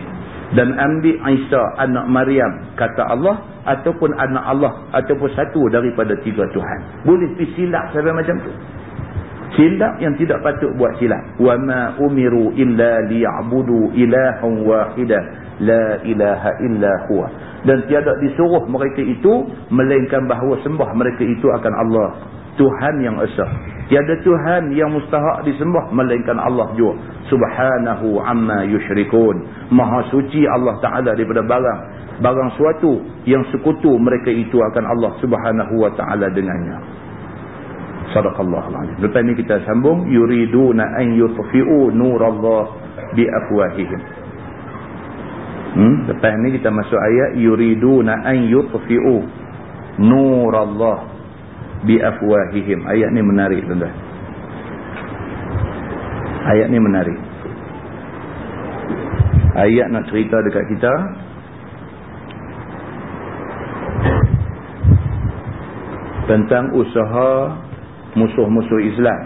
S1: Dan ambil Isa anak Maryam kata Allah ataupun anak Allah ataupun satu daripada tiga Tuhan. Boleh pergi silap sampai macam tu. Silap yang tidak patut buat silap. Wa ma umiru illa liya'budu ilahun wahidah la ilaha illa huwa. Dan tiada disuruh mereka itu melainkan bahawa sembah mereka itu akan Allah Tuhan yang Esa. Tiada Tuhan yang mustahak disembah melainkan Allah jua. Subhanahu amma yushrikun. Maha suci Allah Taala daripada barang barang suatu yang sekutu mereka itu akan Allah Subhanahu wa taala dengannya. Sadaqallahu alazim. Lepas ni kita sambung yuriduna an yutfi'u nurallah bi afwahihim. Hmm, lepas ni kita masuk ayat yuriduna an yutfi'u nurallah bi afwahihim. Ayat ni menarik tuan-tuan. Ayat ni menarik. Ayat nak cerita dekat kita. Tentang usaha musuh-musuh Islam.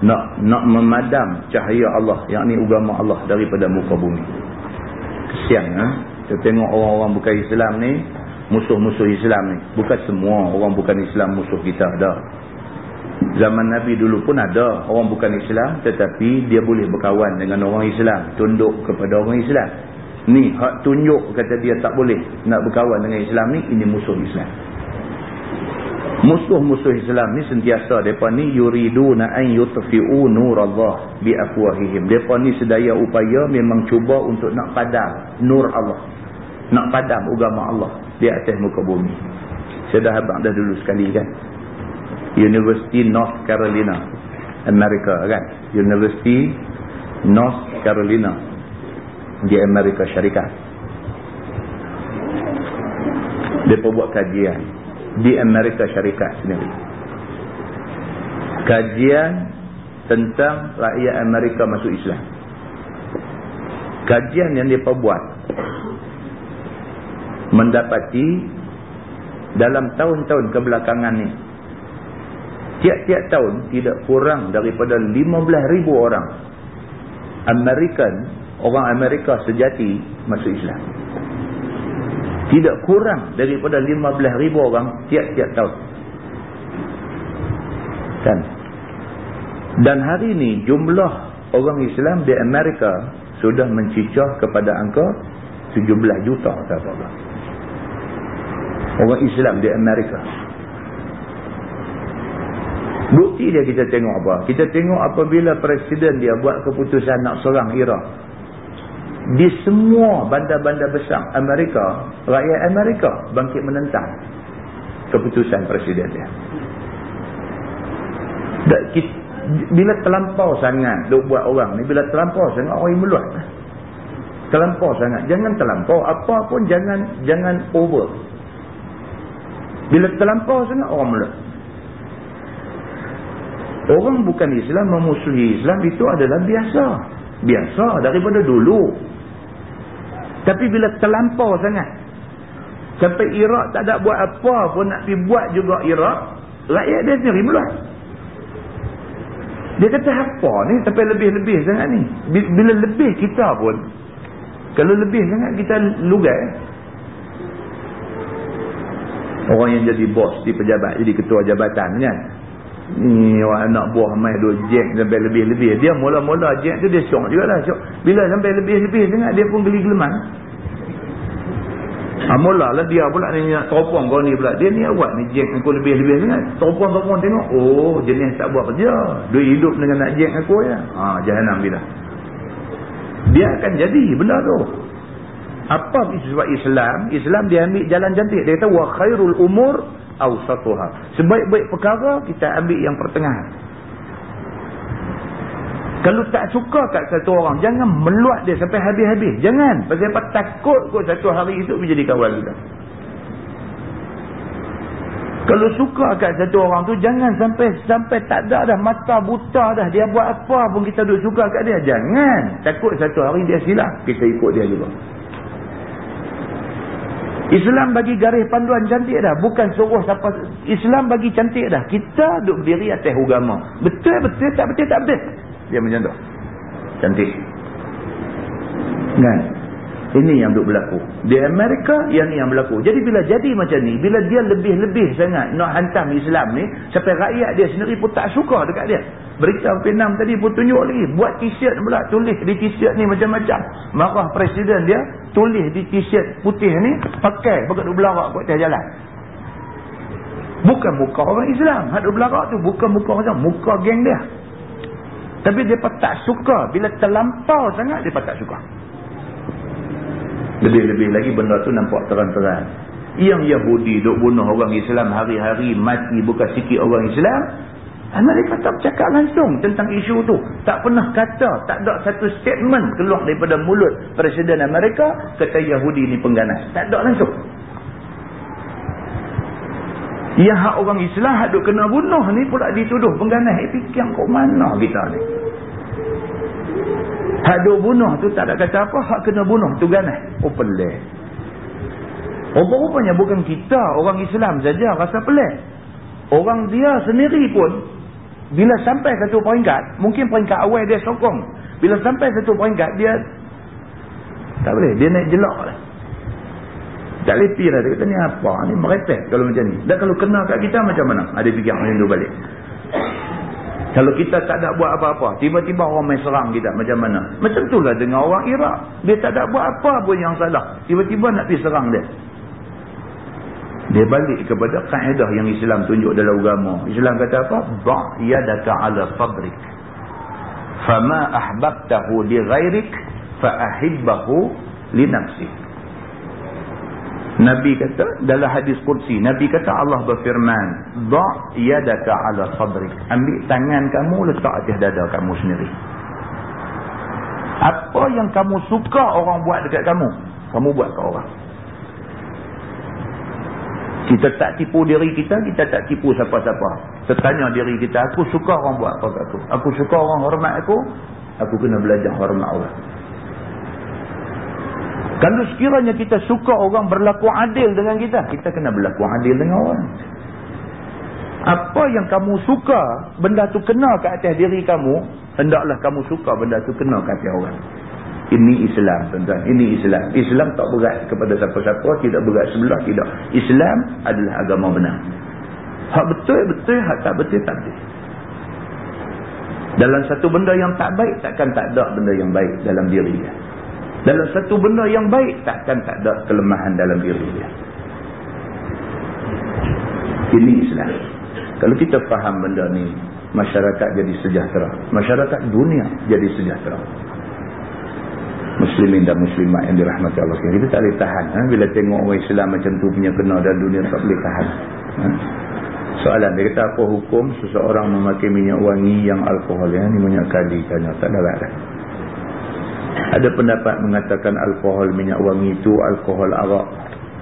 S1: Nak nak memadam cahaya Allah yang ni agama Allah daripada muka bumi kesian ha? kita tengok orang-orang bukan Islam ni musuh-musuh Islam ni. Bukan semua orang bukan Islam musuh kita ada. Zaman Nabi dulu pun ada orang bukan Islam tetapi dia boleh berkawan dengan orang Islam. Tunduk kepada orang Islam. Ni hak tunjuk kata dia tak boleh nak berkawan dengan Islam ni, ini musuh Islam. Musuh-musuh Islam ni sentiasa mereka ni yuriduna an yutfi'u nurallah bi afwahihim. Mereka ni sedaya upaya memang cuba untuk nak padam nur Allah. Nak padam agama Allah di atas muka bumi. Saya dah habang dah dulu sekali kan. University North Carolina. Amerika kan. University North Carolina. Di Amerika Syarikat. Dia buat kajian. Di Amerika Syarikat sendiri. Kajian tentang rakyat Amerika masuk Islam. Kajian yang dia buat mendapati dalam tahun-tahun kebelakangan ni tiap-tiap tahun tidak kurang daripada 15,000 orang American orang Amerika sejati masuk Islam tidak kurang daripada 15,000 orang tiap-tiap tahun. Kan? Dan hari ini jumlah orang Islam di Amerika sudah mencicah kepada angka 17 juta tak apa-apa orang Islam di Amerika. Bukti dia kita tengok apa? Kita tengok apabila presiden dia buat keputusan nak serang Iraq di semua bandar-bandar besar Amerika rakyat Amerika bangkit menentang keputusan presiden dia bila terlampau sangat duk buat orang ni bila terlampau sangat orang meluat terlampau sangat jangan terlampau apa pun jangan jangan over bila terlampau sangat orang mula. Orang bukan Islam memusuhi Islam itu adalah biasa. Biasa daripada dulu. Tapi bila terlampau sangat. Sampai Iraq tak ada buat apa pun nak pergi buat juga Iraq. Rakyat dia sendiri meluat. Dia kata apa ni sampai lebih-lebih sangat ni. Bila lebih kita pun. Kalau lebih sangat kita lugai. Orang yang jadi bos di pejabat, jadi ketua jabatan kan. Ni orang anak buah main dua jack sampai lebih-lebih. Dia mula-mula jack tu dia syok juga lah. Syok. Bila sampai lebih-lebih sangat dia pun geli geleman. Ha, mula lah dia pula ni nak teropong kau ni pula. Dia ni awak ni jack aku lebih-lebih sangat. Teropong-teropong tengok. Oh jenis tak buat kerja. Dia hidup dengan nak jack aku ya. Ha, jahanam bila. Dia akan jadi benda tu. Apa sebab Islam? Islam dia ambil jalan cantik. Dia kata wa khairul umur awsatuha. Sebaik-baik perkara kita ambil yang pertengahan. Kalau tak suka kat satu orang, jangan meluat dia sampai habis-habis. Jangan. Apa takut kot satu hari itu menjadi kawan kita. Kalau suka kat satu orang tu, jangan sampai sampai tak ada dah. Mata buta dah. Dia buat apa pun kita duk suka kat dia. Jangan. Takut satu hari dia silap. Kita ikut dia juga. Islam bagi garis panduan cantik dah. Bukan suruh siapa. Islam bagi cantik dah. Kita duk berdiri atas agama. Betul-betul tak betul tak betul. Dia macam tu. Cantik. Kan? Ini yang duk berlaku. Di Amerika, yang ni yang berlaku. Jadi bila jadi macam ni, bila dia lebih-lebih sangat nak hantam Islam ni, sampai rakyat dia sendiri pun tak suka dekat dia. Berita Penam tadi pun tunjuk lagi. Buat t-shirt pula. Tulis di t-shirt ni macam-macam. Marah presiden dia, tulis di t-shirt putih ni, pakai. Duk belarak kat atas jalan. Bukan muka orang Islam. Haduk belarak tu bukan muka orang Muka geng dia. Tapi dia tak suka. Bila terlampau sangat, dia tak suka. Lebih-lebih lagi benda tu nampak terang-terang. Yang Yahudi duk bunuh orang Islam hari-hari mati bukan sikit orang Islam. Mereka tak bercakap langsung tentang isu tu. Tak pernah kata, tak ada satu statement keluar daripada mulut Presiden Amerika kata Yahudi ni pengganas. Tak ada langsung. Yang hak orang Islam hak duk kena bunuh ni pula dituduh pengganas. Eh fikir kau mana kita ni? Hak duk bunuh tu tak ada kata apa. Hak kena bunuh tu ganas. Oh pelik. Rupa-rupanya bukan kita orang Islam saja rasa pelik. Orang dia sendiri pun bila sampai satu peringkat, mungkin peringkat awal dia sokong. Bila sampai satu peringkat dia tak boleh, dia naik jelak lah. Tak lepi lah. Dia kata ni apa? Ni merepek kalau macam ni. Dan kalau kena kat kita macam mana? Ada fikir macam tu balik. Kalau kita tak ada buat apa-apa. Tiba-tiba orang main serang kita. Macam mana? Macam itulah dengan orang Iraq. Dia tak ada buat apa pun yang salah. Tiba-tiba nak pergi serang dia. Dia balik kepada kaedah yang Islam tunjuk dalam agama. Islam kata apa? Ba' yadaka ala sabrik. Fama ahbabtahu li ghairik fa'ahibbahu li nafsik. Nabi kata dalam hadis kursi Nabi kata Allah berfirman Da' yadaka ala sadrik Ambil tangan kamu letak atas dada kamu sendiri Apa yang kamu suka orang buat dekat kamu Kamu buat ke orang Kita tak tipu diri kita Kita tak tipu siapa-siapa Tertanya diri kita Aku suka orang buat apa aku Aku suka orang hormat aku Aku kena belajar hormat Allah kalau sekiranya kita suka orang berlaku adil dengan kita, kita kena berlaku adil dengan orang. Apa yang kamu suka, benda tu kena ke atas diri kamu, hendaklah kamu suka benda tu kena ke atas orang. Ini Islam, tuan-tuan. Ini Islam. Islam tak berat kepada siapa-siapa, tidak berat sebelah, tidak. Islam adalah agama benar. Hak betul, betul. Hak tak betul, tak betul. Dalam satu benda yang tak baik, takkan tak ada benda yang baik dalam diri dia. Dalam satu benda yang baik, takkan tak ada kelemahan dalam diri dia. Ini Islam. Kalau kita faham benda ni, masyarakat jadi sejahtera. Masyarakat dunia jadi sejahtera. Muslimin dan muslimat yang dirahmati Allah sekalian. Kita tak boleh tahan. Ha? Bila tengok orang Islam macam tu punya kena dan dunia tak boleh tahan. Ha? Soalan dia kata apa hukum seseorang memakai minyak wangi yang alkohol. Ya? Ini minyak kali. Tanya. Tak ada lah. Ada pendapat mengatakan alkohol minyak wangi itu alkohol arak.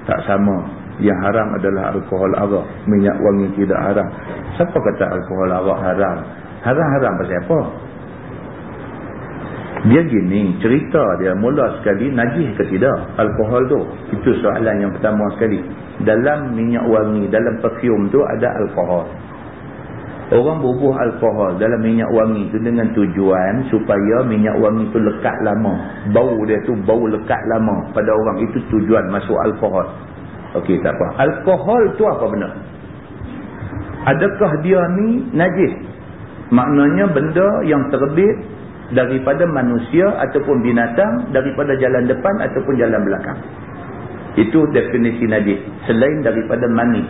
S1: Tak sama. Yang haram adalah alkohol arak. Minyak wangi tidak haram. Siapa kata alkohol arak haram? Haram-haram pasal apa? Dia gini, cerita dia mula sekali najis ke tidak alkohol tu. Itu soalan yang pertama sekali. Dalam minyak wangi, dalam perfume tu ada alkohol. Orang bubuh alkohol dalam minyak wangi tu dengan tujuan supaya minyak wangi tu lekat lama. Bau dia tu bau lekat lama pada orang. Itu tujuan masuk alkohol. Okey, tak apa. Alkohol tu apa benda? Adakah dia ni najis? Maknanya benda yang terbit daripada manusia ataupun binatang daripada jalan depan ataupun jalan belakang. Itu definisi najis selain daripada mani.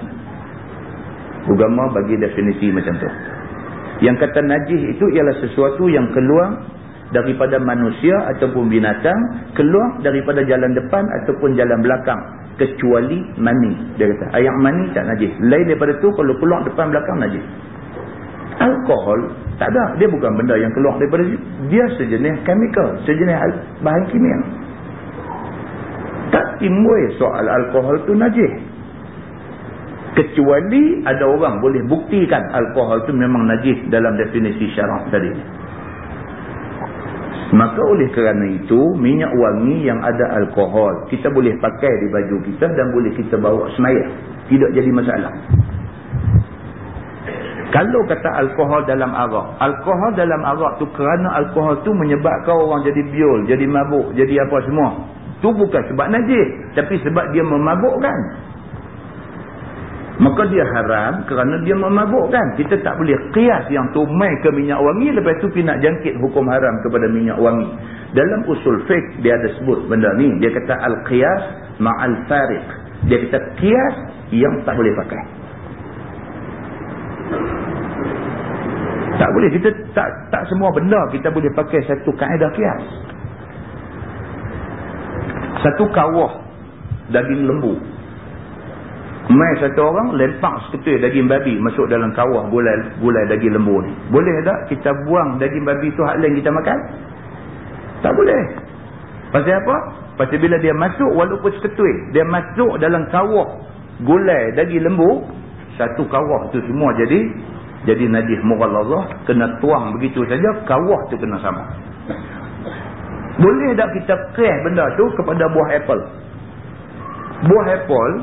S1: Agama bagi definisi macam tu. Yang kata najis itu ialah sesuatu yang keluar daripada manusia ataupun binatang keluar daripada jalan depan ataupun jalan belakang kecuali mani dia kata. Ayam mani tak najis. Lain daripada tu kalau keluar depan belakang najis alkohol tak ada. Dia bukan benda yang keluar daripada situ. Dia sejenis chemical. Sejenis bahan kimia. Tak timbul soal alkohol tu najis. Kecuali ada orang boleh buktikan alkohol tu memang najis dalam definisi syarak tadi. Maka oleh kerana itu, minyak wangi yang ada alkohol, kita boleh pakai di baju kita dan boleh kita bawa semaya. Tidak jadi masalah. Kalau kata alkohol dalam arak. Alkohol dalam arak tu kerana alkohol tu menyebabkan orang jadi biol, jadi mabuk, jadi apa semua. Tu bukan sebab najis. Tapi sebab dia memabukkan. Maka dia haram kerana dia memabukkan. Kita tak boleh kias yang tu mai ke minyak wangi. Lepas tu pergi nak jangkit hukum haram kepada minyak wangi. Dalam usul fiqh dia ada sebut benda ni. Dia kata al-qiyas ma'al fariq. Dia kata kias yang tak boleh pakai. Tak boleh kita tak tak semua benda kita boleh pakai satu kaedah kias. Satu kawah daging lembu. Mai satu orang lempak seketul daging babi masuk dalam kawah gulai gulai daging lembu ni. Boleh tak kita buang daging babi tu hak lain kita makan? Tak boleh. Pasal apa? Pasal bila dia masuk walaupun seketul, dia masuk dalam kawah gulai daging lembu, satu kawah tu semua jadi jadi najis mughalazah kena tuang begitu saja kawah tu kena sama. Boleh tak kita keh benda tu kepada buah apple? Buah apple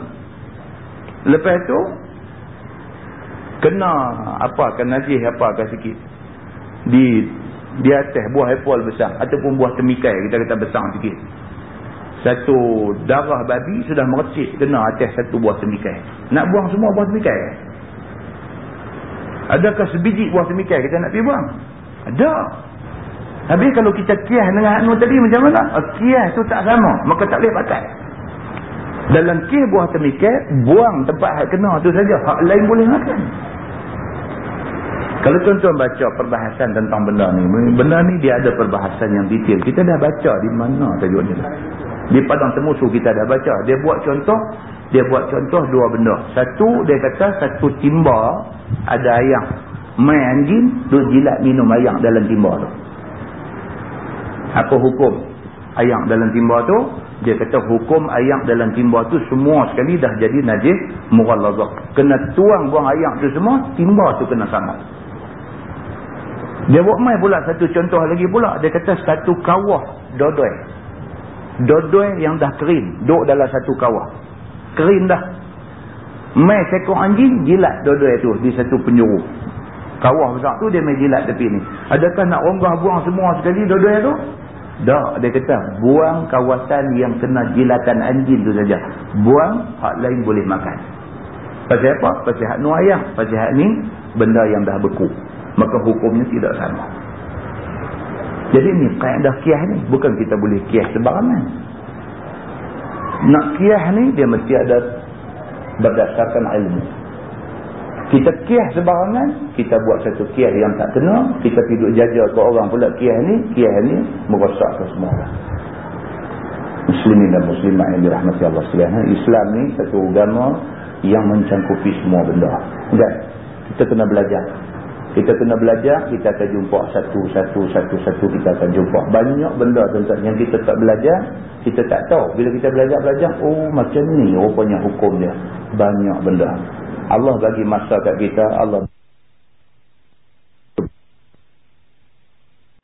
S1: lepas tu kena apa kan najis apa kan sikit. Di di atas buah apple besar ataupun buah temikai kita kata besar sikit satu darah babi sudah merecik kena atas satu buah temikai nak buang semua buah temikai Adakah sebiji buah semikai kita nak pergi buang? Ada. Habis kalau kita kias dengan anu tadi macam mana? Oh, kias tu tak sama. Maka tak boleh pakai. Dalam kias buah semikai, buang tempat hak kena tu saja. Hak lain boleh makan. Kalau tuan-tuan baca perbahasan tentang benda ni. Benda ni dia ada perbahasan yang detail. Kita dah baca di mana tajuk ni. Di padang temusu kita dah baca. Dia buat contoh dia buat contoh dua benda. Satu, dia kata satu timba ada ayam. Main anjing, duduk jilat minum ayam dalam timba tu. Apa hukum ayam dalam timba tu? Dia kata hukum ayam dalam timba tu semua sekali dah jadi najis mughallazah. Kena tuang buang ayam tu semua, timba tu kena sama. Dia buat main pula satu contoh lagi pula. Dia kata satu kawah dodoi. Dodoi yang dah kering, duduk dalam satu kawah. Kering dah. Mai sekor anjing jilat dua-dua itu di satu penjuru. Kawah besar tu dia mai jilat tepi ni. Adakah nak ronggah buang semua sekali dua-dua itu? Tak dia kata buang kawasan yang kena jilatan anjing tu saja. Buang hak lain boleh makan. Pasal apa? pasal hak nu ayam pasal hak ni benda yang dah beku. Maka hukumnya tidak sama jadi ni kaedah kiah ni. Bukan kita boleh kiah sebarangan nak kiah ni dia mesti ada berdasarkan ilmu. Kita kiah sebarangan kita buat satu kiah yang tak kena kita tidur jaja ke orang pula kiah ni kiah ni merosakkan semua. Orang muslimin dan muslimah yang dirahmati Allah SWT Islam ni satu agama yang mencangkupi semua benda. Kan kita kena belajar kita kena belajar, kita akan jumpa satu, satu, satu, satu kita akan jumpa. Banyak benda tuan-tuan yang kita tak belajar, kita tak tahu. Bila kita belajar-belajar, oh macam ni rupanya hukum dia. Banyak benda. Allah bagi masa kat kita, Allah